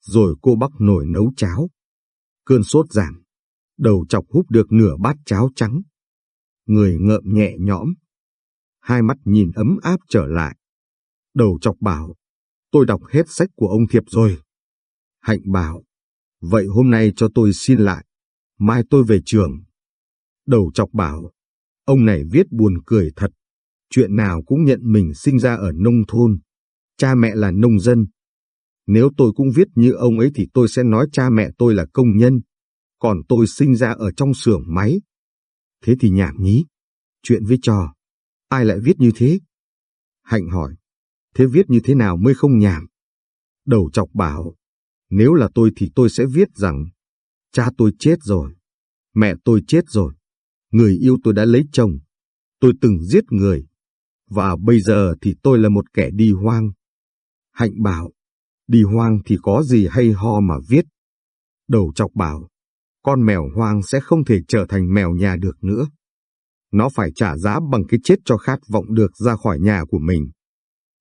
Rồi cô bắt nồi nấu cháo. Cơn sốt giảm, đầu chọc húp được nửa bát cháo trắng. Người ngợm nhẹ nhõm, hai mắt nhìn ấm áp trở lại. Đầu chọc bảo, tôi đọc hết sách của ông Thiệp rồi. Hạnh bảo, vậy hôm nay cho tôi xin lại, mai tôi về trường. Đầu chọc bảo, ông này viết buồn cười thật, chuyện nào cũng nhận mình sinh ra ở nông thôn, cha mẹ là nông dân. Nếu tôi cũng viết như ông ấy thì tôi sẽ nói cha mẹ tôi là công nhân, còn tôi sinh ra ở trong xưởng máy. Thế thì nhảm nhí, chuyện với trò, ai lại viết như thế? Hạnh hỏi, thế viết như thế nào mới không nhảm? Đầu chọc bảo, nếu là tôi thì tôi sẽ viết rằng, cha tôi chết rồi, mẹ tôi chết rồi, người yêu tôi đã lấy chồng, tôi từng giết người, và bây giờ thì tôi là một kẻ đi hoang. Hạnh bảo, đi hoang thì có gì hay ho mà viết. Đầu chọc bảo, con mèo hoang sẽ không thể trở thành mèo nhà được nữa. Nó phải trả giá bằng cái chết cho khát vọng được ra khỏi nhà của mình.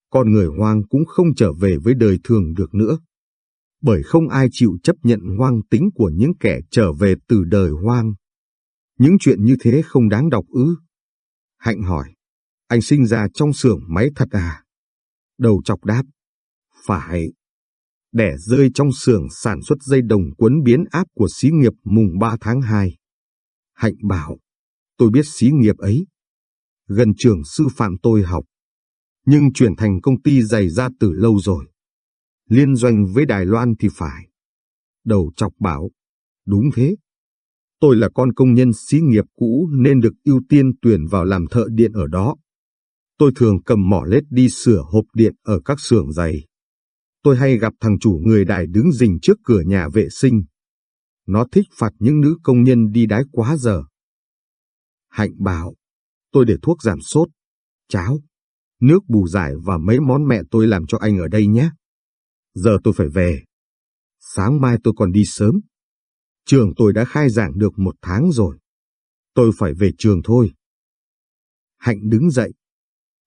Con người hoang cũng không trở về với đời thường được nữa. Bởi không ai chịu chấp nhận hoang tính của những kẻ trở về từ đời hoang. Những chuyện như thế không đáng đọc ư. Hạnh hỏi, anh sinh ra trong xưởng máy thật à? Đầu chọc đáp, phải. Đẻ rơi trong xưởng sản xuất dây đồng quấn biến áp của xí nghiệp mùng 3 tháng 2. Hạnh bảo, tôi biết xí nghiệp ấy. Gần trường sư phạm tôi học. Nhưng chuyển thành công ty giày ra từ lâu rồi. Liên doanh với Đài Loan thì phải. Đầu chọc bảo, đúng thế. Tôi là con công nhân xí nghiệp cũ nên được ưu tiên tuyển vào làm thợ điện ở đó. Tôi thường cầm mỏ lết đi sửa hộp điện ở các xưởng giày. Tôi hay gặp thằng chủ người đại đứng rình trước cửa nhà vệ sinh. Nó thích phạt những nữ công nhân đi đái quá giờ. Hạnh bảo, tôi để thuốc giảm sốt, cháo, nước bù giải và mấy món mẹ tôi làm cho anh ở đây nhé. Giờ tôi phải về. Sáng mai tôi còn đi sớm. Trường tôi đã khai giảng được một tháng rồi. Tôi phải về trường thôi. Hạnh đứng dậy,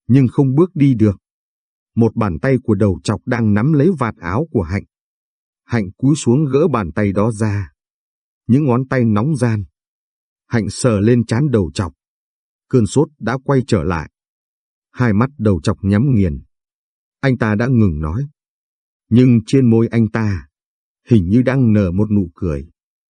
nhưng không bước đi được. Một bàn tay của đầu chọc đang nắm lấy vạt áo của Hạnh. Hạnh cúi xuống gỡ bàn tay đó ra. Những ngón tay nóng gian. Hạnh sờ lên chán đầu chọc. Cơn sốt đã quay trở lại. Hai mắt đầu chọc nhắm nghiền. Anh ta đã ngừng nói. Nhưng trên môi anh ta, hình như đang nở một nụ cười.